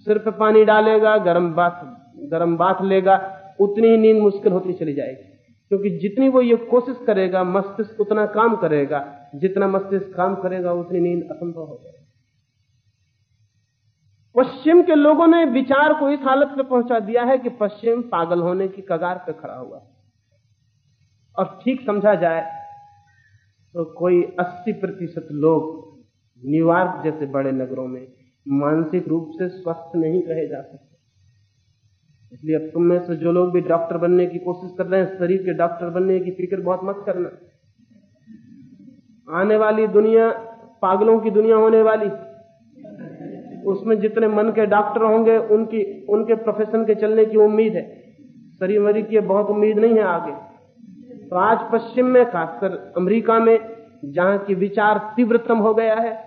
सिर पे पानी डालेगा, गर्म बात गर्म बात लेगा, उतनी ही नींद मुश्किल होती चली जाएगी। क्योंकि जितनी वो ये कोशिश करेगा, मस्तिष्क उतना काम करेगा, जितना मस्तिष्क काम करेगा, उतनी नींद असंभव हो जाएगी। पश्चिम के लोगों ने विचार को इस हालत पे पहुँचा दिया है कि पश्चिम पागल होने की कगार पर खड़ा हुआ और ठीक समझा जाए तो कोई 80 प्रतिशत लोग न्यूयॉर्क जैसे बड़े नगरों में मानसिक रूप से स्वस्थ नहीं कहे जा सकते। इसलिए अब तुम में से जो लोग भी डॉक्टर बनने की कोशिश कर रहे हैं, शरीर के डॉक्टर बनने की फ़िक्र बहुत मत करना। आने वाली दुनिया पागलों की दुनिया होने वाली। उसमें जितने मन के डॉक्टर होंगे, उनकी, उनके प्रोफेशन के चलने की उम्मीद है। शरीर मरी की बहुत उम्मीद नहीं है आगे। तो आज पश्चिम में, खासकर अमेरिका में, जहाँ की विचार तीव्रतम हो गया है,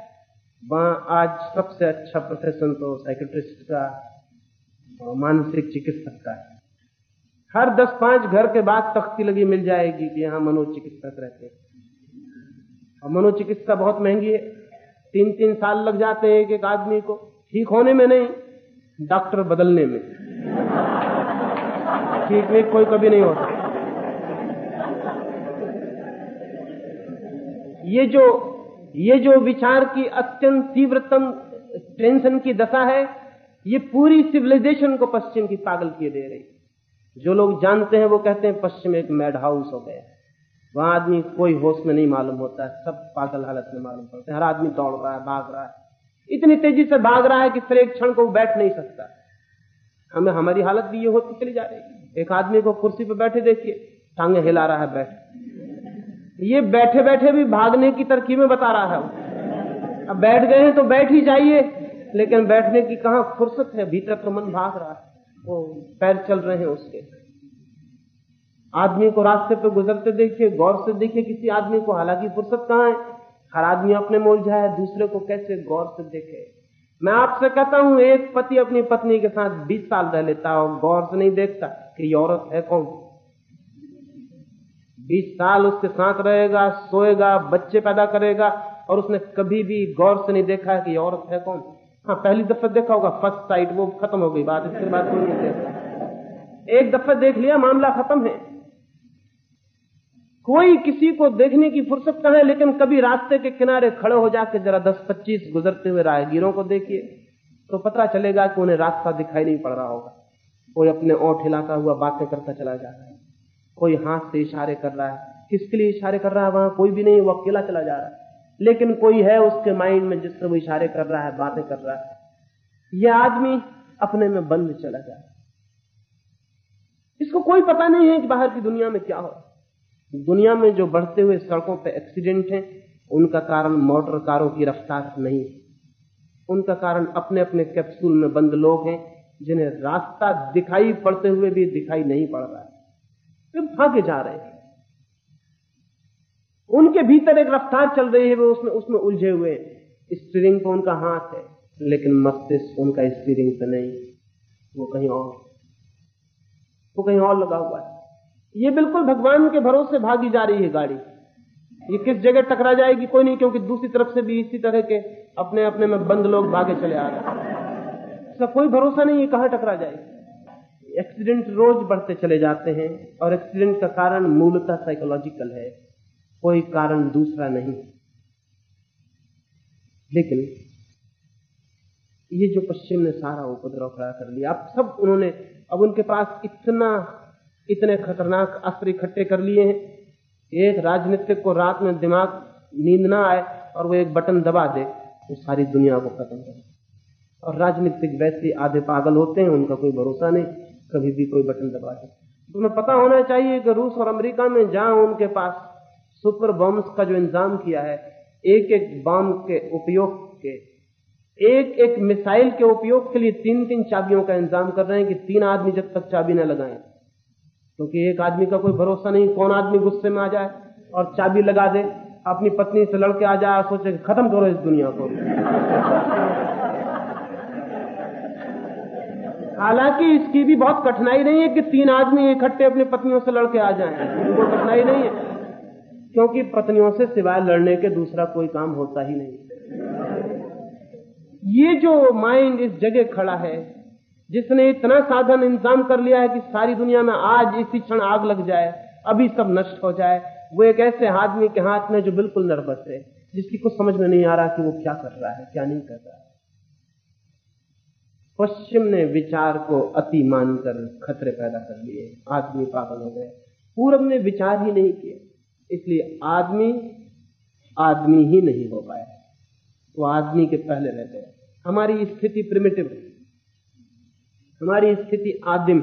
वहाँ आज सबसे अच्छा प्रोफेशन तो साइकेट्रिस्ट का मानसिक चिकित्सक का है। हर दस पाँच घर के बाद तख्ती लगी मिल जाएगी कि यहाँ मनोचिकित्सक रहते हैं। और मनोचिकित्सा बहुत महँगी है। तीन तीन साल लग जाते हैं एक एक आदमी को। ठीक होने में नहीं, डॉक्टर बदलने में। ठीक में कोई कभी नहीं होता। ये जो ये जो विचार की अत्यंत तीव्रतम टेंशन की दशा है ये पूरी सिविलाइजेशन को पश्चिम की पागल किए दे रही जो लोग जानते हैं, वो कहते हैं, पश्चिम एक मैड हाउस हो गया वहाँ आदमी कोई होश में नहीं मालूम होता है। सब पागल हालत में मालूम पड़ते हैं। हर आदमी दौड़ रहा है, भाग रहा है। इतनी तेज़ी से भाग रहा है कि फिर एक क्षण को वो बैठ नहीं सकता। हमें, हमारी हालत भी ये होती चली जा रही है। एक आदमी को कुर्सी पर बैठे देखिए, टांगे हिला रहा है बैठ। ये बैठे बैठे भी भागने की तरकीबें बता रहा है। अब बैठ गए हैं तो बैठ ही जाइए। लेकिन बैठने की कहा फुर्सत है? भीतर तो मन भाग रहा है। वो पैर चल रहे हैं उसके। आदमी को रास्ते पे गुजरते देखिए, गौर से देखिए किसी आदमी को। हालाँकि फुर्सत कहाँ है? हर आदमी अपने मोल जाए दूसरे को कैसे गौर से देखे? मैं आपसे कहता हूँ, एक पति अपनी पत्नी के साथ 20 साल रह लेता और गौर से नहीं देखता कि औरत है कौन। 20 साल उसके साथ रहेगा, सोएगा, बच्चे पैदा करेगा और उसने कभी भी गौर से नहीं देखा कि औरत है कौन। हाँ पहली दफ़ा देखा होगा फ़र्स्ट साइड वो खत्म हो गई बात, इसके बाद कोई नहीं देखा एक दफ़ा देख लिया, मामला खत्म है। कोई किसी को देखने की फुर्सत कहा है, लेकिन कभी रास्ते के किनारे खड़े हो जाकर जरा दस पच्चीस गुजरते हुए राहगीरों को देखिए तो पता चलेगा कि उन्हें रास्ता दिखाई नहीं पड़ रहा होगा। कोई अपने ओठ हिलाता हुआ बातें करता चला जा रहा है। कोई हाथ से इशारे कर रहा है। किसके लिए इशारे कर रहा है वहाँ? कोई भी नहीं, वो अकेला चला जा रहा है। लेकिन कोई है उसके माइंड में जिससे वो इशारे कर रहा है, बातें कर रहा है। यह आदमी अपने में बंद चला जा रहा इसको कोई पता नहीं है कि बाहर की दुनिया में क्या हो। दुनिया में जो बढ़ते हुए सड़कों पर एक्सीडेंट हैं, उनका कारण मोटर कारों की रफ्तार नहीं है। उनका कारण अपने अपने कैप्सूल में बंद लोग हैं, जिन्हें रास्ता दिखाई पड़ते हुए भी दिखाई नहीं पड़ रहा है। वे भागे जा रहे हैं। उनके भीतर एक रफ्तार चल रही है, वो उसमें उसमें उलझे हुए स्टीयरिंग पर उनका हाथ है, लेकिन मस्तिष्क उनका स्टीयरिंग पे नहीं। वो कहीं और, वो कहीं और लगा हुआ है। ये बिल्कुल भगवान के भरोसे भागी जा रही है गाड़ी। ये किस जगह टकरा जाएगी, कोई नहीं, क्योंकि दूसरी तरफ़ से भी इसी तरह के अपने अपने में बंद लोग भागे चले आ रहे हैं। इसका कोई भरोसा नहीं है कहाँ टकरा जाएगी। एक्सीडेंट रोज बढ़ते चले जाते हैं, और एक्सीडेंट का कारण मूलतः साइकोलॉजिकल है। कोई कारण दूसरा नहीं। लेकिन ये जो पश्चिम ने सारा उपद्रव खड़ा कर लिया, अब सब उन्होंने, अब उनके पास इतना, इतने खतरनाक अस्त्र इकट्ठे कर लिए हैं। एक राजनीतिक को रात में दिमाग नींद ना आए और वो एक बटन दबा दे तो सारी दुनिया को खत्म कर और राजनीतिक वैसे आधे पागल होते हैं, उनका कोई भरोसा नहीं, कभी भी कोई बटन दबा दे। तुम्हें पता होना चाहिए कि रूस और अमेरिका में जहाँ उनके पास सुपर बॉम्ब्स का जो इंतज़ाम किया है एक एक बम के उपयोग के एक एक मिसाइल के उपयोग के लिए तीन तीन चाबियों का इंतज़ाम कर रहे हैं कि तीन आदमी जब तक चाबी न लगाएँ, क्योंकि तो एक आदमी का कोई भरोसा नहीं कौन आदमी गुस्से में आ जाए और चाबी लगा दे, अपनी पत्नी से लड़के आ जाए, सोचे खत्म करो इस दुनिया को। हालाँकि इसकी भी बहुत कठिनाई नहीं है कि तीन आदमी इकट्ठे अपनी पत्नियों से लड़के आ जाए, उनको कठिनाई नहीं है। क्योंकि पत्नियों से सिवाय लड़ने के दूसरा कोई काम होता ही नहीं। ये जो माइंड इस जगह खड़ा है, जिसने इतना साधन इंतज़ाम कर लिया है कि सारी दुनिया में आज इसी क्षण आग लग जाए, अभी सब नष्ट हो जाए, वो एक ऐसे आदमी के हाथ में जो बिल्कुल नर्वस है, जिसकी कुछ समझ में नहीं आ रहा कि वो क्या कर रहा है, क्या नहीं कर रहा है। पश्चिम ने विचार को अति मानकर खतरे पैदा कर लिए, आदमी पागल हो गए। पूरब ने विचार ही नहीं किया इसलिए आदमी आदमी ही नहीं हो पाया। वो आदमी के पहले रह गए हमारी स्थिति प्रिमिटिव है। हमारी स्थिति आदिम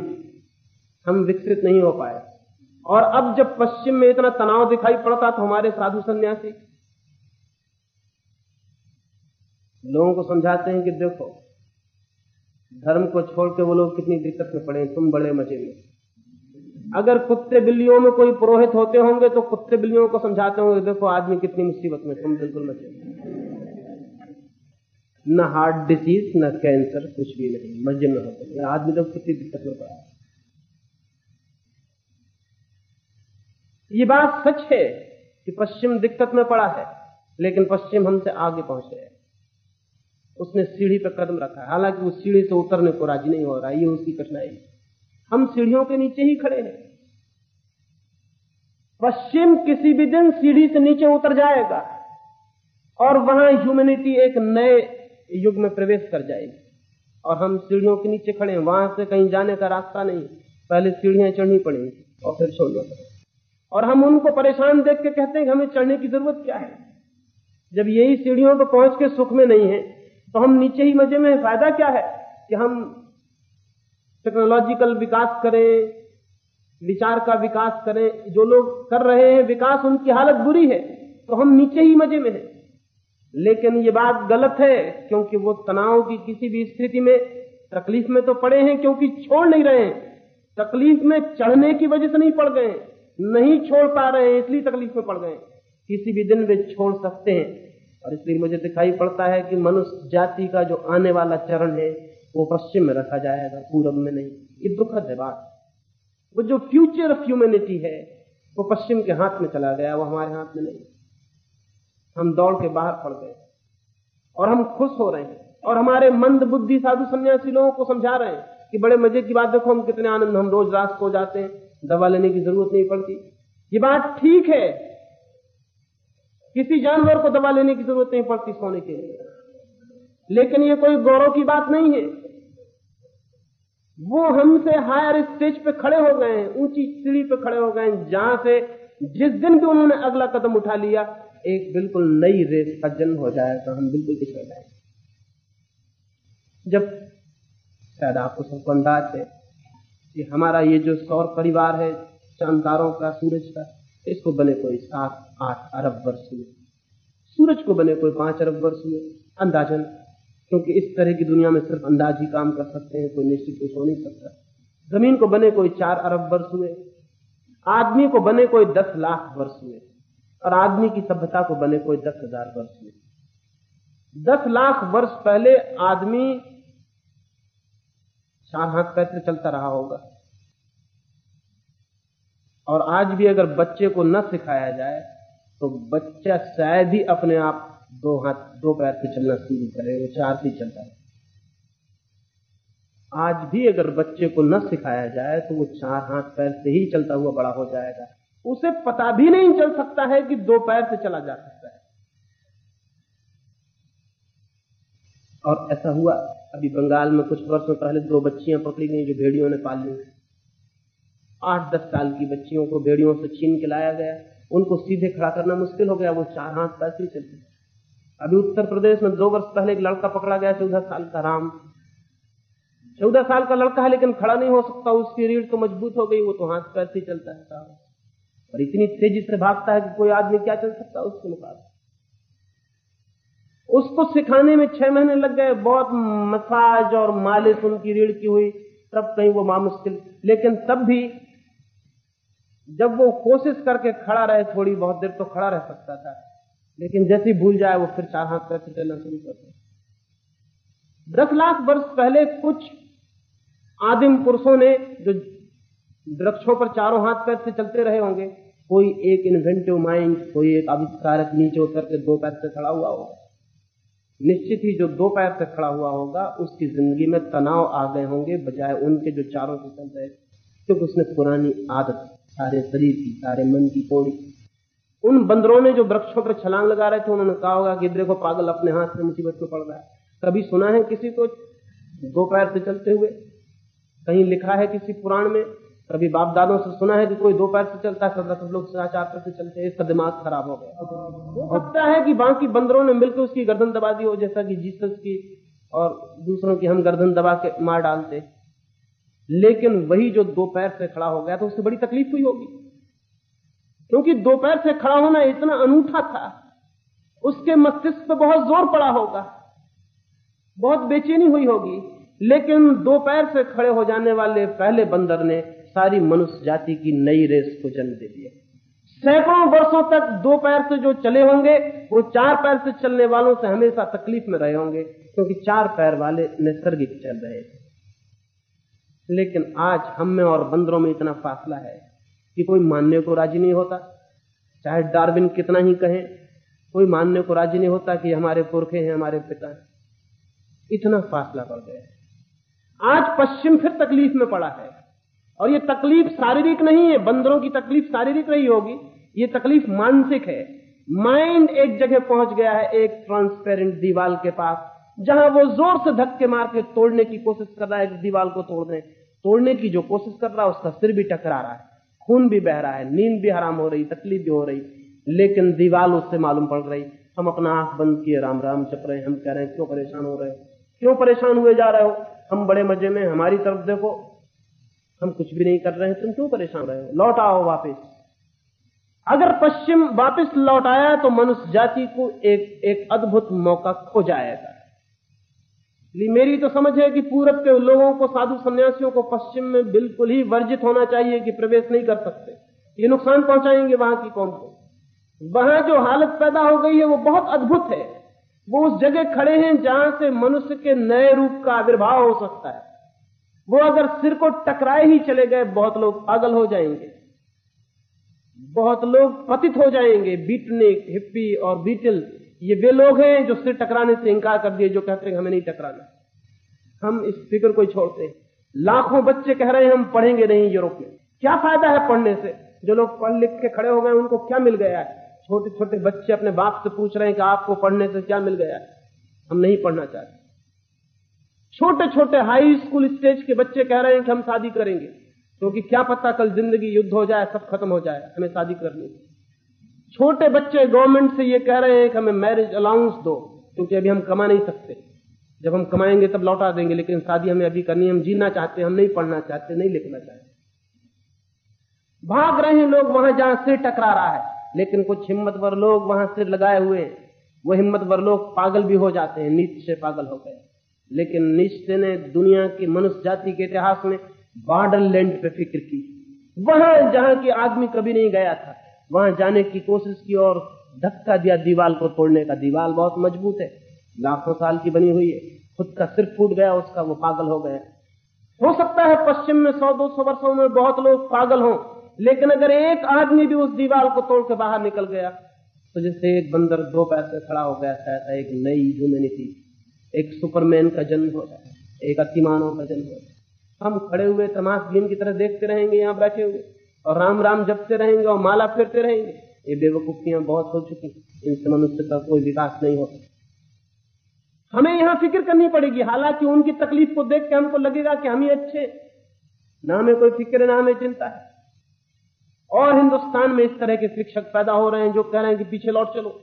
हम विकसित नहीं हो पाए। और अब जब पश्चिम में इतना तनाव दिखाई पड़ता तो हमारे साधु सन्यासी लोगों को समझाते हैं कि देखो, धर्म को छोड़ के वो लोग कितनी दिक्कत में पड़े तुम बड़े मज़े में। अगर कुत्ते बिल्लियों में कोई पुरोहित होते होंगे तो कुत्ते बिल्लियों को समझाते होंगे, देखो, आदमी कितनी मुसीबत में, तुम बिल्कुल मज़े में न हार्ट डिसीज, न कैंसर, कुछ भी नहीं मज़े में होते आदमी तो कितनी दिक्कत में पड़ा। ये बात सच है कि पश्चिम दिक्कत में पड़ा है, लेकिन पश्चिम हमसे आगे पहुँचे उसने सीढ़ी पर कदम रखा है। हालाँकि वो सीढ़ी से उतरने को राज़ी नहीं हो रहा, ये उसकी कठिनाई हम सीढ़ियों के नीचे ही खड़े हैं। पश्चिम किसी भी दिन सीढ़ी से नीचे उतर जाएगा और वहाँ ह्यूमैनिटी एक नए युग में प्रवेश कर जाएगी। और हम सीढ़ियों के नीचे खड़े हैं, वहाँ से कहीं जाने का रास्ता नहीं। पहले सीढ़ियाँ चढ़नी पड़ेंगी और फिर छोड़ना पड़ेगा और हम उनको परेशान देख के कहते हैं कि हमें चढ़ने की ज़रूरत क्या है? जब यही सीढ़ियों पर पहुँच के सुख में नहीं है तो हम नीचे ही मज़े में फ़ायदा क्या है कि हम टेक्नोलॉजिकल विकास करें विचार का विकास करें, जो लोग कर रहे हैं, विकास उनकी हालत बुरी है तो हम नीचे ही मज़े में हैं। लेकिन ये बात गलत है, क्योंकि वो तनाव की किसी भी स्थिति में तकलीफ़ में तो पड़े हैं, क्योंकि छोड़ नहीं रहे हैं। तकलीफ़ में चढ़ने की वजह से नहीं पड़ गए नहीं छोड़ पा रहे हैं, इसलिए तकलीफ़ में पड़ गए किसी भी दिन वे छोड़ सकते हैं। और इसलिए मुझे दिखाई पड़ता है कि मनुष्य जाति का जो आने वाला चरण है, वो पश्चिम में रखा जाएगा, पूरब में नहीं। ये दुखद है बात। वो जो फ्यूचर ऑफ़ ह्यूमैनिटी है, वो पश्चिम के हाथ में चला गया, वो हमारे हाथ में नहीं। हम दौड़ के बाहर पड़ गए। और हम खुश हो रहे हैं। और हमारे मंद बुद्धि साधु सन्यासी लोगों को समझा रहे हैं कि बड़े मज़े की बात, देखो हम कितने आनंद, हम रोज रात को जाते हैं, दवा लेने की ज़रूरत नहीं पड़ती। ये बात ठीक है। किसी जानवर को दवा लेने की ज़रूरत नहीं पड़ती सोने के लिए। लेकिन ये कोई गौरव की बात नहीं है। वो हमसे हायर स्टेज पे खड़े हो गए हैं ऊँची सीढ़ी पे खड़े हो गए हैं जहाँ से जिस दिन भी उन्होंने अगला कदम उठा लिया, एक बिल्कुल नई रेस का जन्म हो जाएगा, हम बिल्कुल पिछड़ जाएँगे। जब शायद आपको सबको अंदाज है कि हमारा ये जो सौर परिवार है, चांदारों का, सूरज का, इसको बने कोई सात, आठ अरब वर्ष हुए। सूरज को बने कोई पाँच अरब वर्ष हुए। अंदाजन क्योंकि इस तरह की दुनिया में सिर्फ़ अंदाज ही काम कर सकते हैं, कोई निश्चित कुछ हो नहीं सकता। ज़मीन को बने कोई चार अरब वर्ष हुए, आदमी को बने कोई दस लाख वर्ष हुए, और आदमी की सभ्यता को बने कोई दस हज़ार वर्ष हुए। दस लाख वर्ष पहले आदमी चार हाथ पैसे चलता रहा होगा। और आज भी अगर बच्चे को न सिखाया जाए तो बच्चा शायद ही अपने आप दो हाथ, दो पैर से चलना शुरू करे, वो चार से चलता है। आज भी अगर बच्चे को न सिखाया जाए तो वो चार हाथ पैर से ही चलता हुआ बड़ा हो जाएगा। उसे पता भी नहीं चल सकता है कि दो पैर से चला जा सकता है। और ऐसा हुआ, अभी बंगाल में कुछ वर्षों पहले दो बच्चियाँ पकड़ी गई जो भेड़ियों ने पाल ली। आठ दस साल की बच्चियों को भेड़ियों से छीन के लाया गया। उनको सीधे खड़ा करना मुश्किल हो गया, वो चार हाथ पैसे ही चलते। अभी उत्तर प्रदेश में दो वर्ष पहले एक लड़का पकड़ा गया, चौदह साल का राम। चौदह साल का लड़का है, लेकिन खड़ा नहीं हो सकता, उसकी रीढ़ तो मज़बूत हो गई, वो तो हाथ पैर से चलता है और इतनी तेज़ी से भागता है कि कोई आदमी क्या चल सकता है उसके मुकाबले। उसको सिखाने में छह महीने लग गए, बहुत मसाज और मालिश उनकी रीढ़ की हुई, तब कहीं वो मामुश्किल। लेकिन तब भी जब वो कोशिश करके खड़ा रहे, थोड़ी बहुत देर तो खड़ा रह सकता था। लेकिन जैसे भूल जाए वो फिर चार हाथ पैर से चलना शुरू करते दस लाख वर्ष पहले कुछ आदिम पुरुषों ने जो वृक्षों पर चारों हाथ पैर से चलते रहे होंगे, कोई एक इन्वेंटिव माइंड कोई एक आविष्कारक नीचे उतर के दो पैर से खड़ा हुआ होगा। निश्चित ही जो दो पैर से खड़ा हुआ होगा, उसकी ज़िंदगी में तनाव आ गए होंगे, बजाय उनके जो चारों से चल रहे। क्योंकि उसने पुरानी आदत, सारे शरीर की, सारे मन की तोड़ी उन बंदरों ने जो वृक्षों पर छलांग लगा रहे थे, उन्होंने कहा होगा कि को पागल अपने हाथ से मुसीबत में पड़ रहा है। कभी सुना है किसी को दो पैर से चलते हुए? कहीं लिखा है किसी पुराण में? कभी बाप दादों से सुना है कि कोई दो पैर से चलता है सदा सब लोग चार पैर से चलते हैं, इसका दिमाग खराब हो गया। हो सकता है कि बाकी बंदरों ने मिलकर उसकी गर्दन दबा दी हो, जैसा कि जीसस की और दूसरों की हम गर्दन दबा के मार डालते। लेकिन वही जो दो पैर से खड़ा हो गया तो उससे बड़ी तकलीफ़ हुई होगी। क्योंकि दोपहर से खड़ा होना इतना अनूठा था, उसके मस्तिष्क पर बहुत ज़ोर पड़ा होगा। बहुत बेचैनी हुई होगी, लेकिन दोपहर से खड़े हो जाने वाले पहले बंदर ने सारी मनुष्य जाति की नई रेस को जन्म दे दिया। सैकड़ों वर्षों तक दो पैर से जो चले होंगे, वो चार पैर से चलने वालों से हमेशा तकलीफ़ में रहे होंगे, क्योंकि चार पैर वाले नैसर्गिक चल रहे थे। लेकिन आज हम में और बंदरों में इतना फासला है। कि कोई मानने को राज़ी नहीं होता। चाहे डार्विन कितना ही कहे, कोई मानने को राज़ी नहीं होता कि हमारे पुरखे हैं, हमारे पिता हैं। इतना फासला पड़ गया आज पश्चिम फिर तकलीफ़ में पड़ा है। और ये तकलीफ़ शारीरिक नहीं है, बंदरों की तकलीफ़ शारीरिक नहीं होगी। ये तकलीफ़ मानसिक है। माइंड एक जगह पहुँच गया है, एक ट्रांसपेरेंट दीवाल के पास, जहाँ वो ज़ोर से धक्के मार के तोड़ने की कोशिश कर रहा है। दीवाल को तोड़ दें। तोड़ने की जो कोशिश कर रहा है, उसका सिर भी टकरा रहा है। खून भी बह रहा है, नींद भी हराम हो रही, तकलीफ़ भी हो रही, लेकिन दीवाल उससे मालूम पड़ रही, हम अपना आँख बंद किए, राम राम चप रहे, हम कह रहे हैं, क्यों परेशान हो रहे हो? क्यों परेशान हुए जा रहे हो? हम बड़े मज़े में, हमारी तरफ़ देखो, हम कुछ भी नहीं कर रहे हैं, तुम क्यों परेशान रहे हो? लौट आओ वापिस। अगर पश्चिम वापस लौट आया तो मनुष्य जाति को एक एक अद्भुत मौका खो जाएगा। मेरी तो समझ है कि पूरब के लोगों को, साधु सन्यासियों को पश्चिम में बिल्कुल ही वर्जित होना चाहिए कि प्रवेश नहीं कर सकते। ये नुकसान पहुंचाएँगे वहाँ की कौन को। वहाँ जो हालत पैदा हो गई है, वो बहुत अद्भुत है। वो उस जगह खड़े हैं जहाँ से मनुष्य के नए रूप का आविर्भाव हो सकता है। वो अगर सिर को टकराए ही चले गए, बहुत लोग पागल हो जाएँगे। बहुत लोग पतित हो जाएँगे, बीटनिक, हिप्पी और बीटल। ये वे लोग हैं जो सिर टकराने से इंकार कर दिए, जो कहते हैं, हमें नहीं टकराना। हम इस फ़िक्र को छोड़ते हैं। लाखों बच्चे कह रहे हैं, हम पढ़ेंगे नहीं यूरोप में क्या फ़ायदा है पढ़ने से? जो लोग पढ़ लिख के खड़े हो गए, उनको क्या मिल गया? है छोटे छोटे बच्चे अपने बाप से पूछ रहे हैं कि आपको पढ़ने से क्या मिल गया? है हम नहीं पढ़ना चाहते। छोटे छोटे हाई स्कूल स्टेज के बच्चे कह रहे हैं कि हम शादी करेंगे। क्योंकि तो क्या पता कल ज़िंदगी युद्ध हो जाए, सब खत्म हो जाए, हमें शादी करनी छोटे बच्चे गवर्नमेंट से ये कह रहे हैं कि हमें मैरिज अलाउंस दो, क्योंकि अभी हम कमा नहीं सकते। जब हम कमाएँगे तब लौटा देंगे, लेकिन शादी हमें अभी करनी है, हम जीना चाहते हैं, हम नहीं पढ़ना चाहते, नहीं लिखना चाहते। भाग रहे हैं लोग वहाँ जहाँ सिर टकरा रहा है, लेकिन कुछ हिम्मतवर लोग वहाँ सिर लगाए हुए हैं। वो हिम्मतवर लोग पागल भी हो जाते हैं, नीच से पागल हो गए। लेकिन निश्चय ने दुनिया की मनुष्य जाति के इतिहास में बॉर्डर लैंड पे फ़िक्र की। वहाँ जहाँ की आदमी कभी नहीं गया था वहाँ जाने की कोशिश की और धक्का दिया दीवाल को तोड़ने का। दीवाल बहुत मज़बूत है, लाखों साल की बनी हुई है। खुद का सिर फूट गया, उसका वो पागल हो गया। हो सकता है पश्चिम में सौ, दो सौ वर्षों में बहुत लोग पागल हों, लेकिन अगर एक आदमी भी उस दीवार को तोड़ के बाहर निकल गया तो जैसे एक बंदर दो पैसे खड़ा हो गया था एक नई ह्यूमैनिटी एक सुपरमैन का जन्म हो जाए एक अतिमानव का जन्म हो जाए हम खड़े हुए तमाश गेम की तरह देखते रहेंगे, यहाँ बैठे हुए। और राम राम जपते रहेंगे और माला फिरते रहेंगे। ये बेवकूफियाँ बहुत हो चुकी इनसे मनुष्य का कोई विकास नहीं होता। हमें यहाँ फ़िक्र करनी पड़ेगी। हालाँकि उनकी तकलीफ़ को देख के हमको लगेगा कि हम ही अच्छे ना हमें कोई फ़िक्र, ना हमें चिंता है। और हिंदुस्तान में इस तरह के शिक्षक पैदा हो रहे हैं जो कह रहे हैं कि पीछे लौट चलो।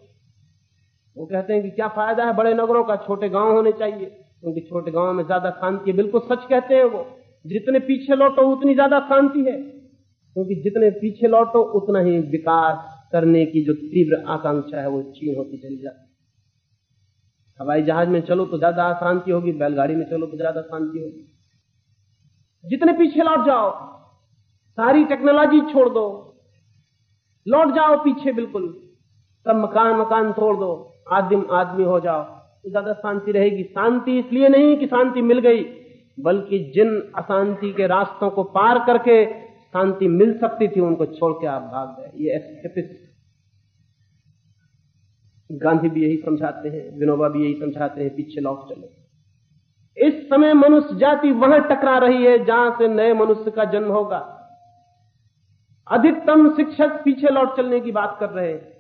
वो कहते हैं कि क्या फ़ायदा है? बड़े नगरों का छोटे गाँव होने चाहिए। क्योंकि छोटे गाँव में ज़्यादा शांति है। बिल्कुल सच कहते हैं वो। जितने पीछे लौटो, उतनी ज़्यादा शांति है। क्योंकि जितने पीछे लौटो, उतना ही विकास करने की जो तीव्र आकांक्षा है, वो क्षीण होती चली जाती हवाई जहाज़ में चलो तो ज़्यादा अशांति होगी, बैलगाड़ी में चलो तो ज़्यादा शांति होगी। जितने पीछे लौट जाओ, सारी टेक्नोलॉजी छोड़ दो। लौट जाओ पीछे बिल्कुल। सब मकान मकान तोड़ दो। आदिम आदमी हो जाओ तो ज़्यादा शांति रहेगी। शांति इसलिए नहीं कि शांति मिल गई, बल्कि जिन अशांति के रास्तों को पार करके शांति मिल सकती थी, उनको छोड़ के आप भाग गए। ये एस्केपिस्ट गांधी भी यही समझाते हैं, विनोबा भी यही समझाते हैं, पीछे लौट चलो। इस समय मनुष्य जाति वहाँ टकरा रही है, जहाँ से नए मनुष्य का जन्म होगा। अधिकतम शिक्षक पीछे लौट चलने की बात कर रहे हैं।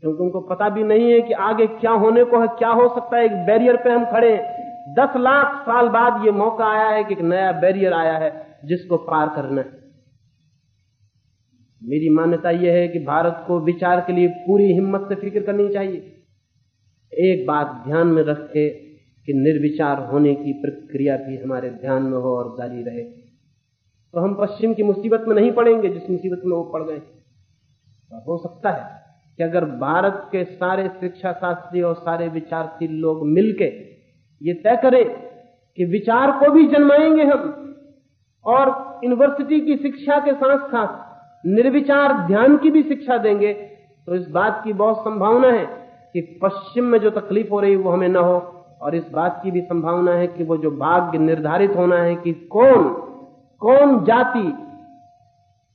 क्योंकि उनको पता भी नहीं है कि आगे क्या होने को है, क्या हो सकता है। एक बैरियर पे हम खड़े दस लाख साल बाद ये मौका आया है कि एक नया बैरियर आया है, जिसको पार करना है। मेरी मान्यता यह है कि भारत को विचार के लिए पूरी हिम्मत से फ़िक्र करनी चाहिए। एक बात ध्यान में रखे कि निर्विचार होने की प्रक्रिया भी हमारे ध्यान में हो और जारी रहे। तो हम पश्चिम की मुसीबत में नहीं पड़ेंगे, जिस मुसीबत में वो पड़ गए। तो हो सकता है कि अगर भारत के सारे शिक्षा शास्त्री और सारे विचारशील लोग मिलके ये तय करें कि विचार को भी जन्माएँगे हम और यूनिवर्सिटी की शिक्षा के साथ साथ निर्विचार ध्यान की भी शिक्षा देंगे तो इस बात की बहुत संभावना है कि पश्चिम में जो तकलीफ़ हो रही है वो हमें ना हो, और इस बात की भी संभावना है कि वो जो भाग्य निर्धारित होना है कि कौन कौन जाति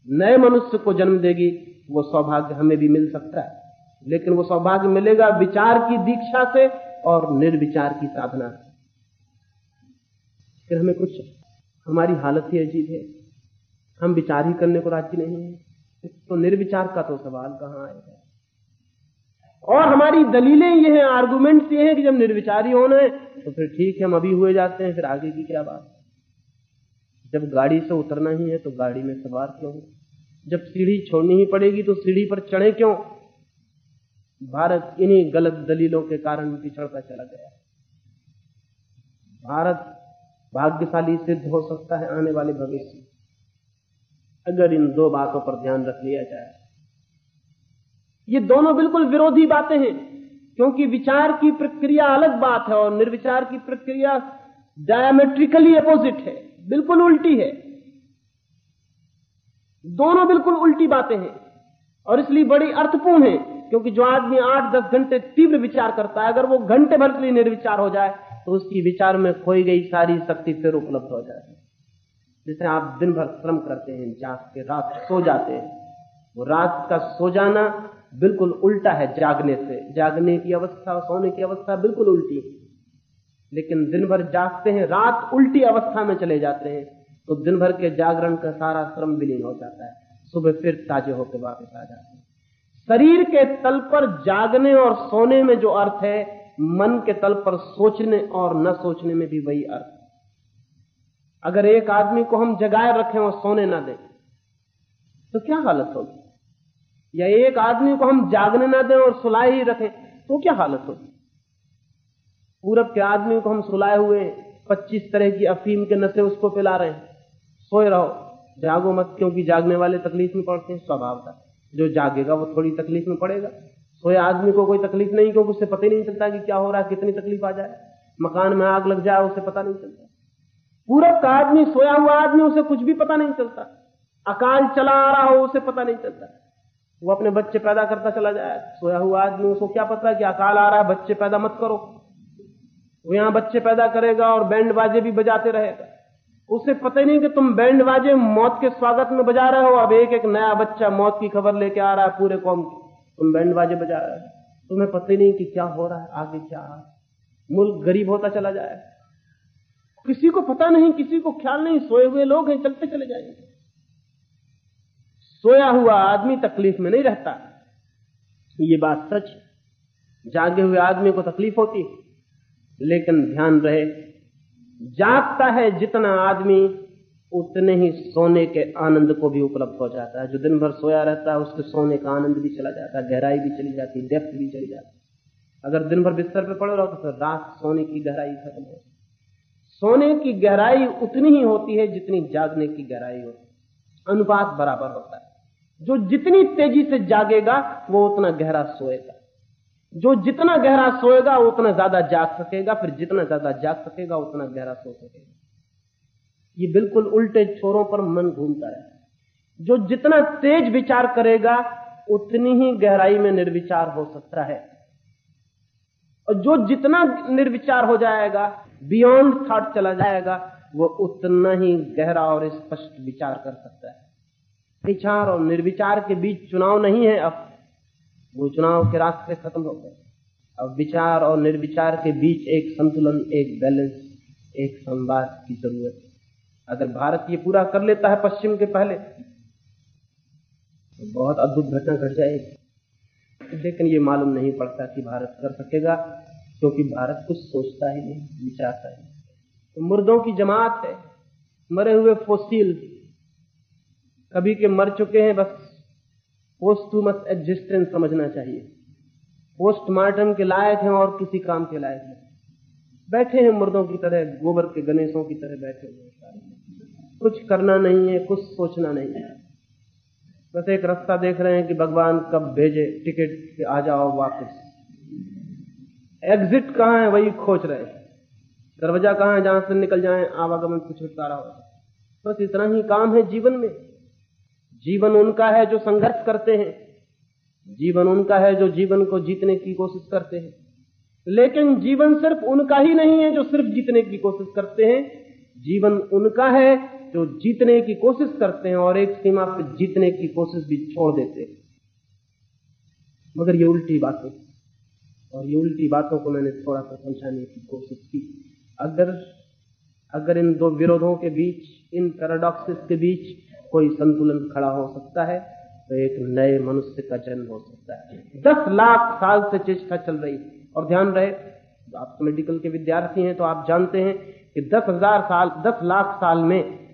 नए मनुष्य को जन्म देगी, वो सौभाग्य हमें भी मिल सकता है। लेकिन वो सौभाग्य मिलेगा विचार की दीक्षा से और निर्विचार की साधना से। फिर हमें कुछ, हमारी हालत ही अजीब है। हम विचार ही करने को राज़ी नहीं है। तो निर्विचार का तो सवाल कहाँ आएगा और हमारी दलीलें ये हैं आर्गुमेंट्स ये हैं कि जब निर्विचारी होना है तो फिर ठीक है, हम अभी हुए जाते हैं, फिर आगे की क्या बात जब गाड़ी से उतरना ही है तो गाड़ी में सवार क्यों जब सीढ़ी छोड़नी ही पड़ेगी तो सीढ़ी पर चढ़े क्यों? भारत इन्हीं गलत दलीलों के कारण पिछड़ता चला गया। भारत भाग्यशाली सिद्ध हो सकता है आने वाले भविष्य अगर इन दो बातों पर ध्यान रख लिया जाए। ये दोनों बिल्कुल विरोधी बातें हैं, क्योंकि विचार की प्रक्रिया अलग बात है और निर्विचार की प्रक्रिया डायमेट्रिकली अपोजिट है, बिल्कुल उल्टी है। दोनों बिल्कुल उल्टी बातें हैं और इसलिए बड़ी अर्थपूर्ण है, क्योंकि जो आदमी आठ दस घंटे तीव्र विचार करता है, अगर वो घंटे भर के लिए निर्विचार हो जाए तो उसकी विचार में खोई गई सारी शक्ति फिर उपलब्ध हो जाए जैसे आप दिन भर श्रम करते हैं, जाग के रात सो जाते हैं। वो रात का सो जाना बिल्कुल उल्टा है जागने से। जागने की अवस्था, सोने की अवस्था बिल्कुल उल्टी। लेकिन दिन भर जागते हैं, रात उल्टी अवस्था में चले जाते हैं तो दिन भर के जागरण का सारा श्रम विलीन हो जाता है। सुबह फिर ताजे होकर वापस आ जाते हैं। शरीर के तल पर जागने और सोने में जो अर्थ है, मन के तल पर सोचने और न सोचने में भी वही अर्थ अगर एक आदमी को हम जगाए रखें और सोने ना दें तो क्या हालत होगी? या एक आदमी को हम जागने ना दें और सुलाए ही रखें तो क्या हालत होगी? पूरब के आदमी को हम सुलाए हुए पच्चीस तरह की अफीम के नशे उसको पिला रहे हैं। सोए रहो। जागो मत, क्योंकि जागने वाले तकलीफ़ में पड़ते हैं स्वभाव का जो जागेगा, वो थोड़ी तकलीफ़ में पड़ेगा। सोए आदमी को कोई तकलीफ़ नहीं, क्योंकि उससे पता ही नहीं चलता कि क्या हो रहा है, कितनी तकलीफ़ आ जाए। मकान में आग लग जाए, उसे पता नहीं चलता। पूरब का आदमी, सोया हुआ आदमी, उसे कुछ भी पता नहीं चलता। अकाल चला आ रहा हो, उसे पता नहीं चलता। वो अपने बच्चे पैदा करता चला जाए। सोया हुआ आदमी, उसको क्या पता है कि अकाल आ रहा है, बच्चे पैदा मत करो। वो यहाँ बच्चे पैदा करेगा और बैंड बाजे भी बजाते रहेगा। उसे पता ही नहीं कि तुम बैंड बाजे मौत के स्वागत में बजा रहे हो, अब एक एक नया बच्चा मौत की खबर लेके आ रहा है पूरे कौम की। तुम बैंड बाजे बजा रहे हो। तुम्हें पता ही नहीं कि क्या हो रहा है, आगे क्या? मुल्क गरीब होता चला जाए। किसी को पता नहीं, किसी को ख्याल नहीं, सोए हुए लोग हैं, चलते चले जाएँगे। सोया हुआ आदमी तकलीफ़ में नहीं रहता। ये बात सच जागे हुए आदमी को तकलीफ़ होती लेकिन ध्यान रहे, जागता है जितना आदमी, उतने ही सोने के आनंद को भी उपलब्ध हो जाता है। जो दिन भर सोया रहता है, उसके सोने का आनंद भी चला जाता है, गहराई भी चली जाती है डेप्थ भी चली जाती है। अगर दिन भर बिस्तर पे पड़े रहो तो फिर रात सोने की गहराई खत्म हो। सोने की गहराई उतनी ही होती है जितनी जागने की गहराई होती है। अनुपात बराबर होता है। जो जितनी तेज़ी से जागेगा, वो उतना गहरा सोएगा। जो जितना गहरा सोएगा उतना ज़्यादा जाग सकेगा। फिर जितना ज़्यादा जाग सकेगा, उतना गहरा सो सकेगा। ये बिल्कुल उल्टे छोरों पर मन घूमता है। जो जितना तेज विचार करेगा, उतनी ही गहराई में निर्विचार हो सकता है। और जो जितना निर्विचार हो जाएगा बियॉन्ड थॉट चला जाएगा, वो उतना ही गहरा और स्पष्ट विचार कर सकता है। विचार और निर्विचार के बीच चुनाव नहीं है अब। वो चुनाव के रास्ते खत्म हो गए। अब विचार और निर्विचार के बीच एक संतुलन, एक बैलेंस एक संवाद की ज़रूरत है। अगर भारत ये पूरा कर लेता है पश्चिम के पहले तो बहुत अद्भुत घटना घट जाएगी। लेकिन ये मालूम नहीं पड़ता कि भारत कर सकेगा, क्योंकि भारत कुछ सोचता ही नहीं, विचारता ही तो मुर्दों की जमात है, मरे हुए फोसिल। कभी के मर चुके हैं, बस पोस्टूमस एग्जिस्टेंस समझना चाहिए। पोस्टमार्टम के लायक हैं और किसी काम के लायक हैं बैठे हैं मुर्दों की तरह, गोबर के गणेशों की तरह बैठे हुए। कुछ करना नहीं है, कुछ सोचना नहीं है। बस एक रास्ता देख रहे हैं कि भगवान कब भेजे टिकट आ जाओ वापस। एग्जिट कहाँ है वही खोज रहे हैं। दरवाज़ा कहाँ है जहाँ से निकल जाए, आवागमन से छुटकारा हो। बस इतना ही काम है जीवन में। जीवन उनका है जो संघर्ष करते हैं। जीवन उनका है जो जीवन को जीतने की कोशिश करते हैं। लेकिन जीवन सिर्फ़ उनका ही नहीं है जो सिर्फ़ जीतने की कोशिश करते हैं। जीवन उनका है जो जीतने की कोशिश करते हैं और एक सीमा पर जीतने की कोशिश भी छोड़ देते हैं। मगर ये उल्टी बातें, और ये उल्टी बातों को मैंने थोड़ा सा समझाने की कोशिश की। अगर अगर इन दो विरोधों के बीच, इन पैराडॉक्सिस के बीच कोई संतुलन खड़ा हो सकता है तो एक नए मनुष्य का जन्म हो सकता है। दस लाख साल से चेष्टा चल रही, और ध्यान रहे, आप मेडिकल के विद्यार्थी हैं तो आप जानते हैं कि दस हज़ार साल, दस लाख साल में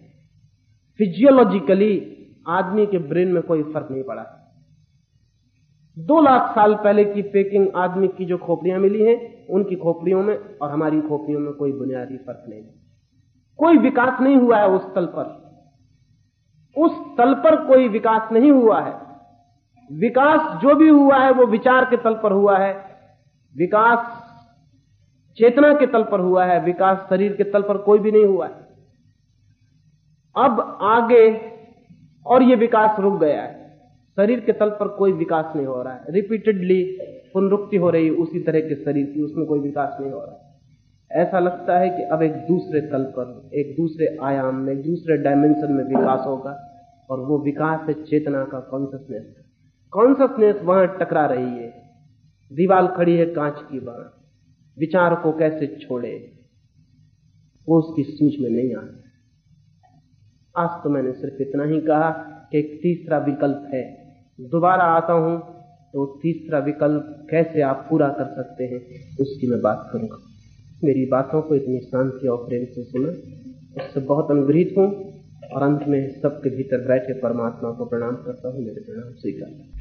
फिजियोलॉजिकली आदमी के ब्रेन में कोई फ़र्क नहीं पड़ा। दो लाख साल पहले की पेकिंग आदमी की जो खोपड़ियाँ मिली हैं, उनकी खोपड़ियों में और हमारी खोपड़ियों में कोई बुनियादी फ़र्क नहीं। कोई विकास नहीं हुआ है उस तल पर। उस तल पर कोई विकास नहीं हुआ है। विकास जो भी हुआ है, वो विचार के तल पर हुआ है। विकास चेतना के तल पर हुआ है। विकास शरीर के तल पर कोई भी नहीं हुआ है। अब आगे और ये विकास रुक गया है। शरीर के तल पर कोई विकास नहीं हो रहा है। रिपीटेडली पुनरुक्ति हो रही है उसी तरह के शरीर की, उसमें कोई विकास नहीं हो रहा है। ऐसा लगता है कि अब एक दूसरे तल पर, एक दूसरे आयाम में एक दूसरे डायमेंशन में विकास होगा और वो विकास है चेतना का कॉन्सियसनेस कॉन्सियसनेस वहाँ टकरा रही है। दीवाल खड़ी है कांच की वहाँ। विचार को कैसे छोड़े, वो उसकी सूझ में नहीं आ आज तो मैंने सिर्फ़ इतना ही कहा कि एक तीसरा विकल्प है। दोबारा आता हूँ तो तीसरा विकल्प कैसे आप पूरा कर सकते हैं, उसकी मैं बात करूँगा। मेरी बातों को इतनी शांति और प्रेम से सुना। उससे बहुत अनुग्रहित हूँ और अंत में सबके भीतर बैठे परमात्मा को प्रणाम करता हूँ। मेरे प्रणाम, स्वीकार।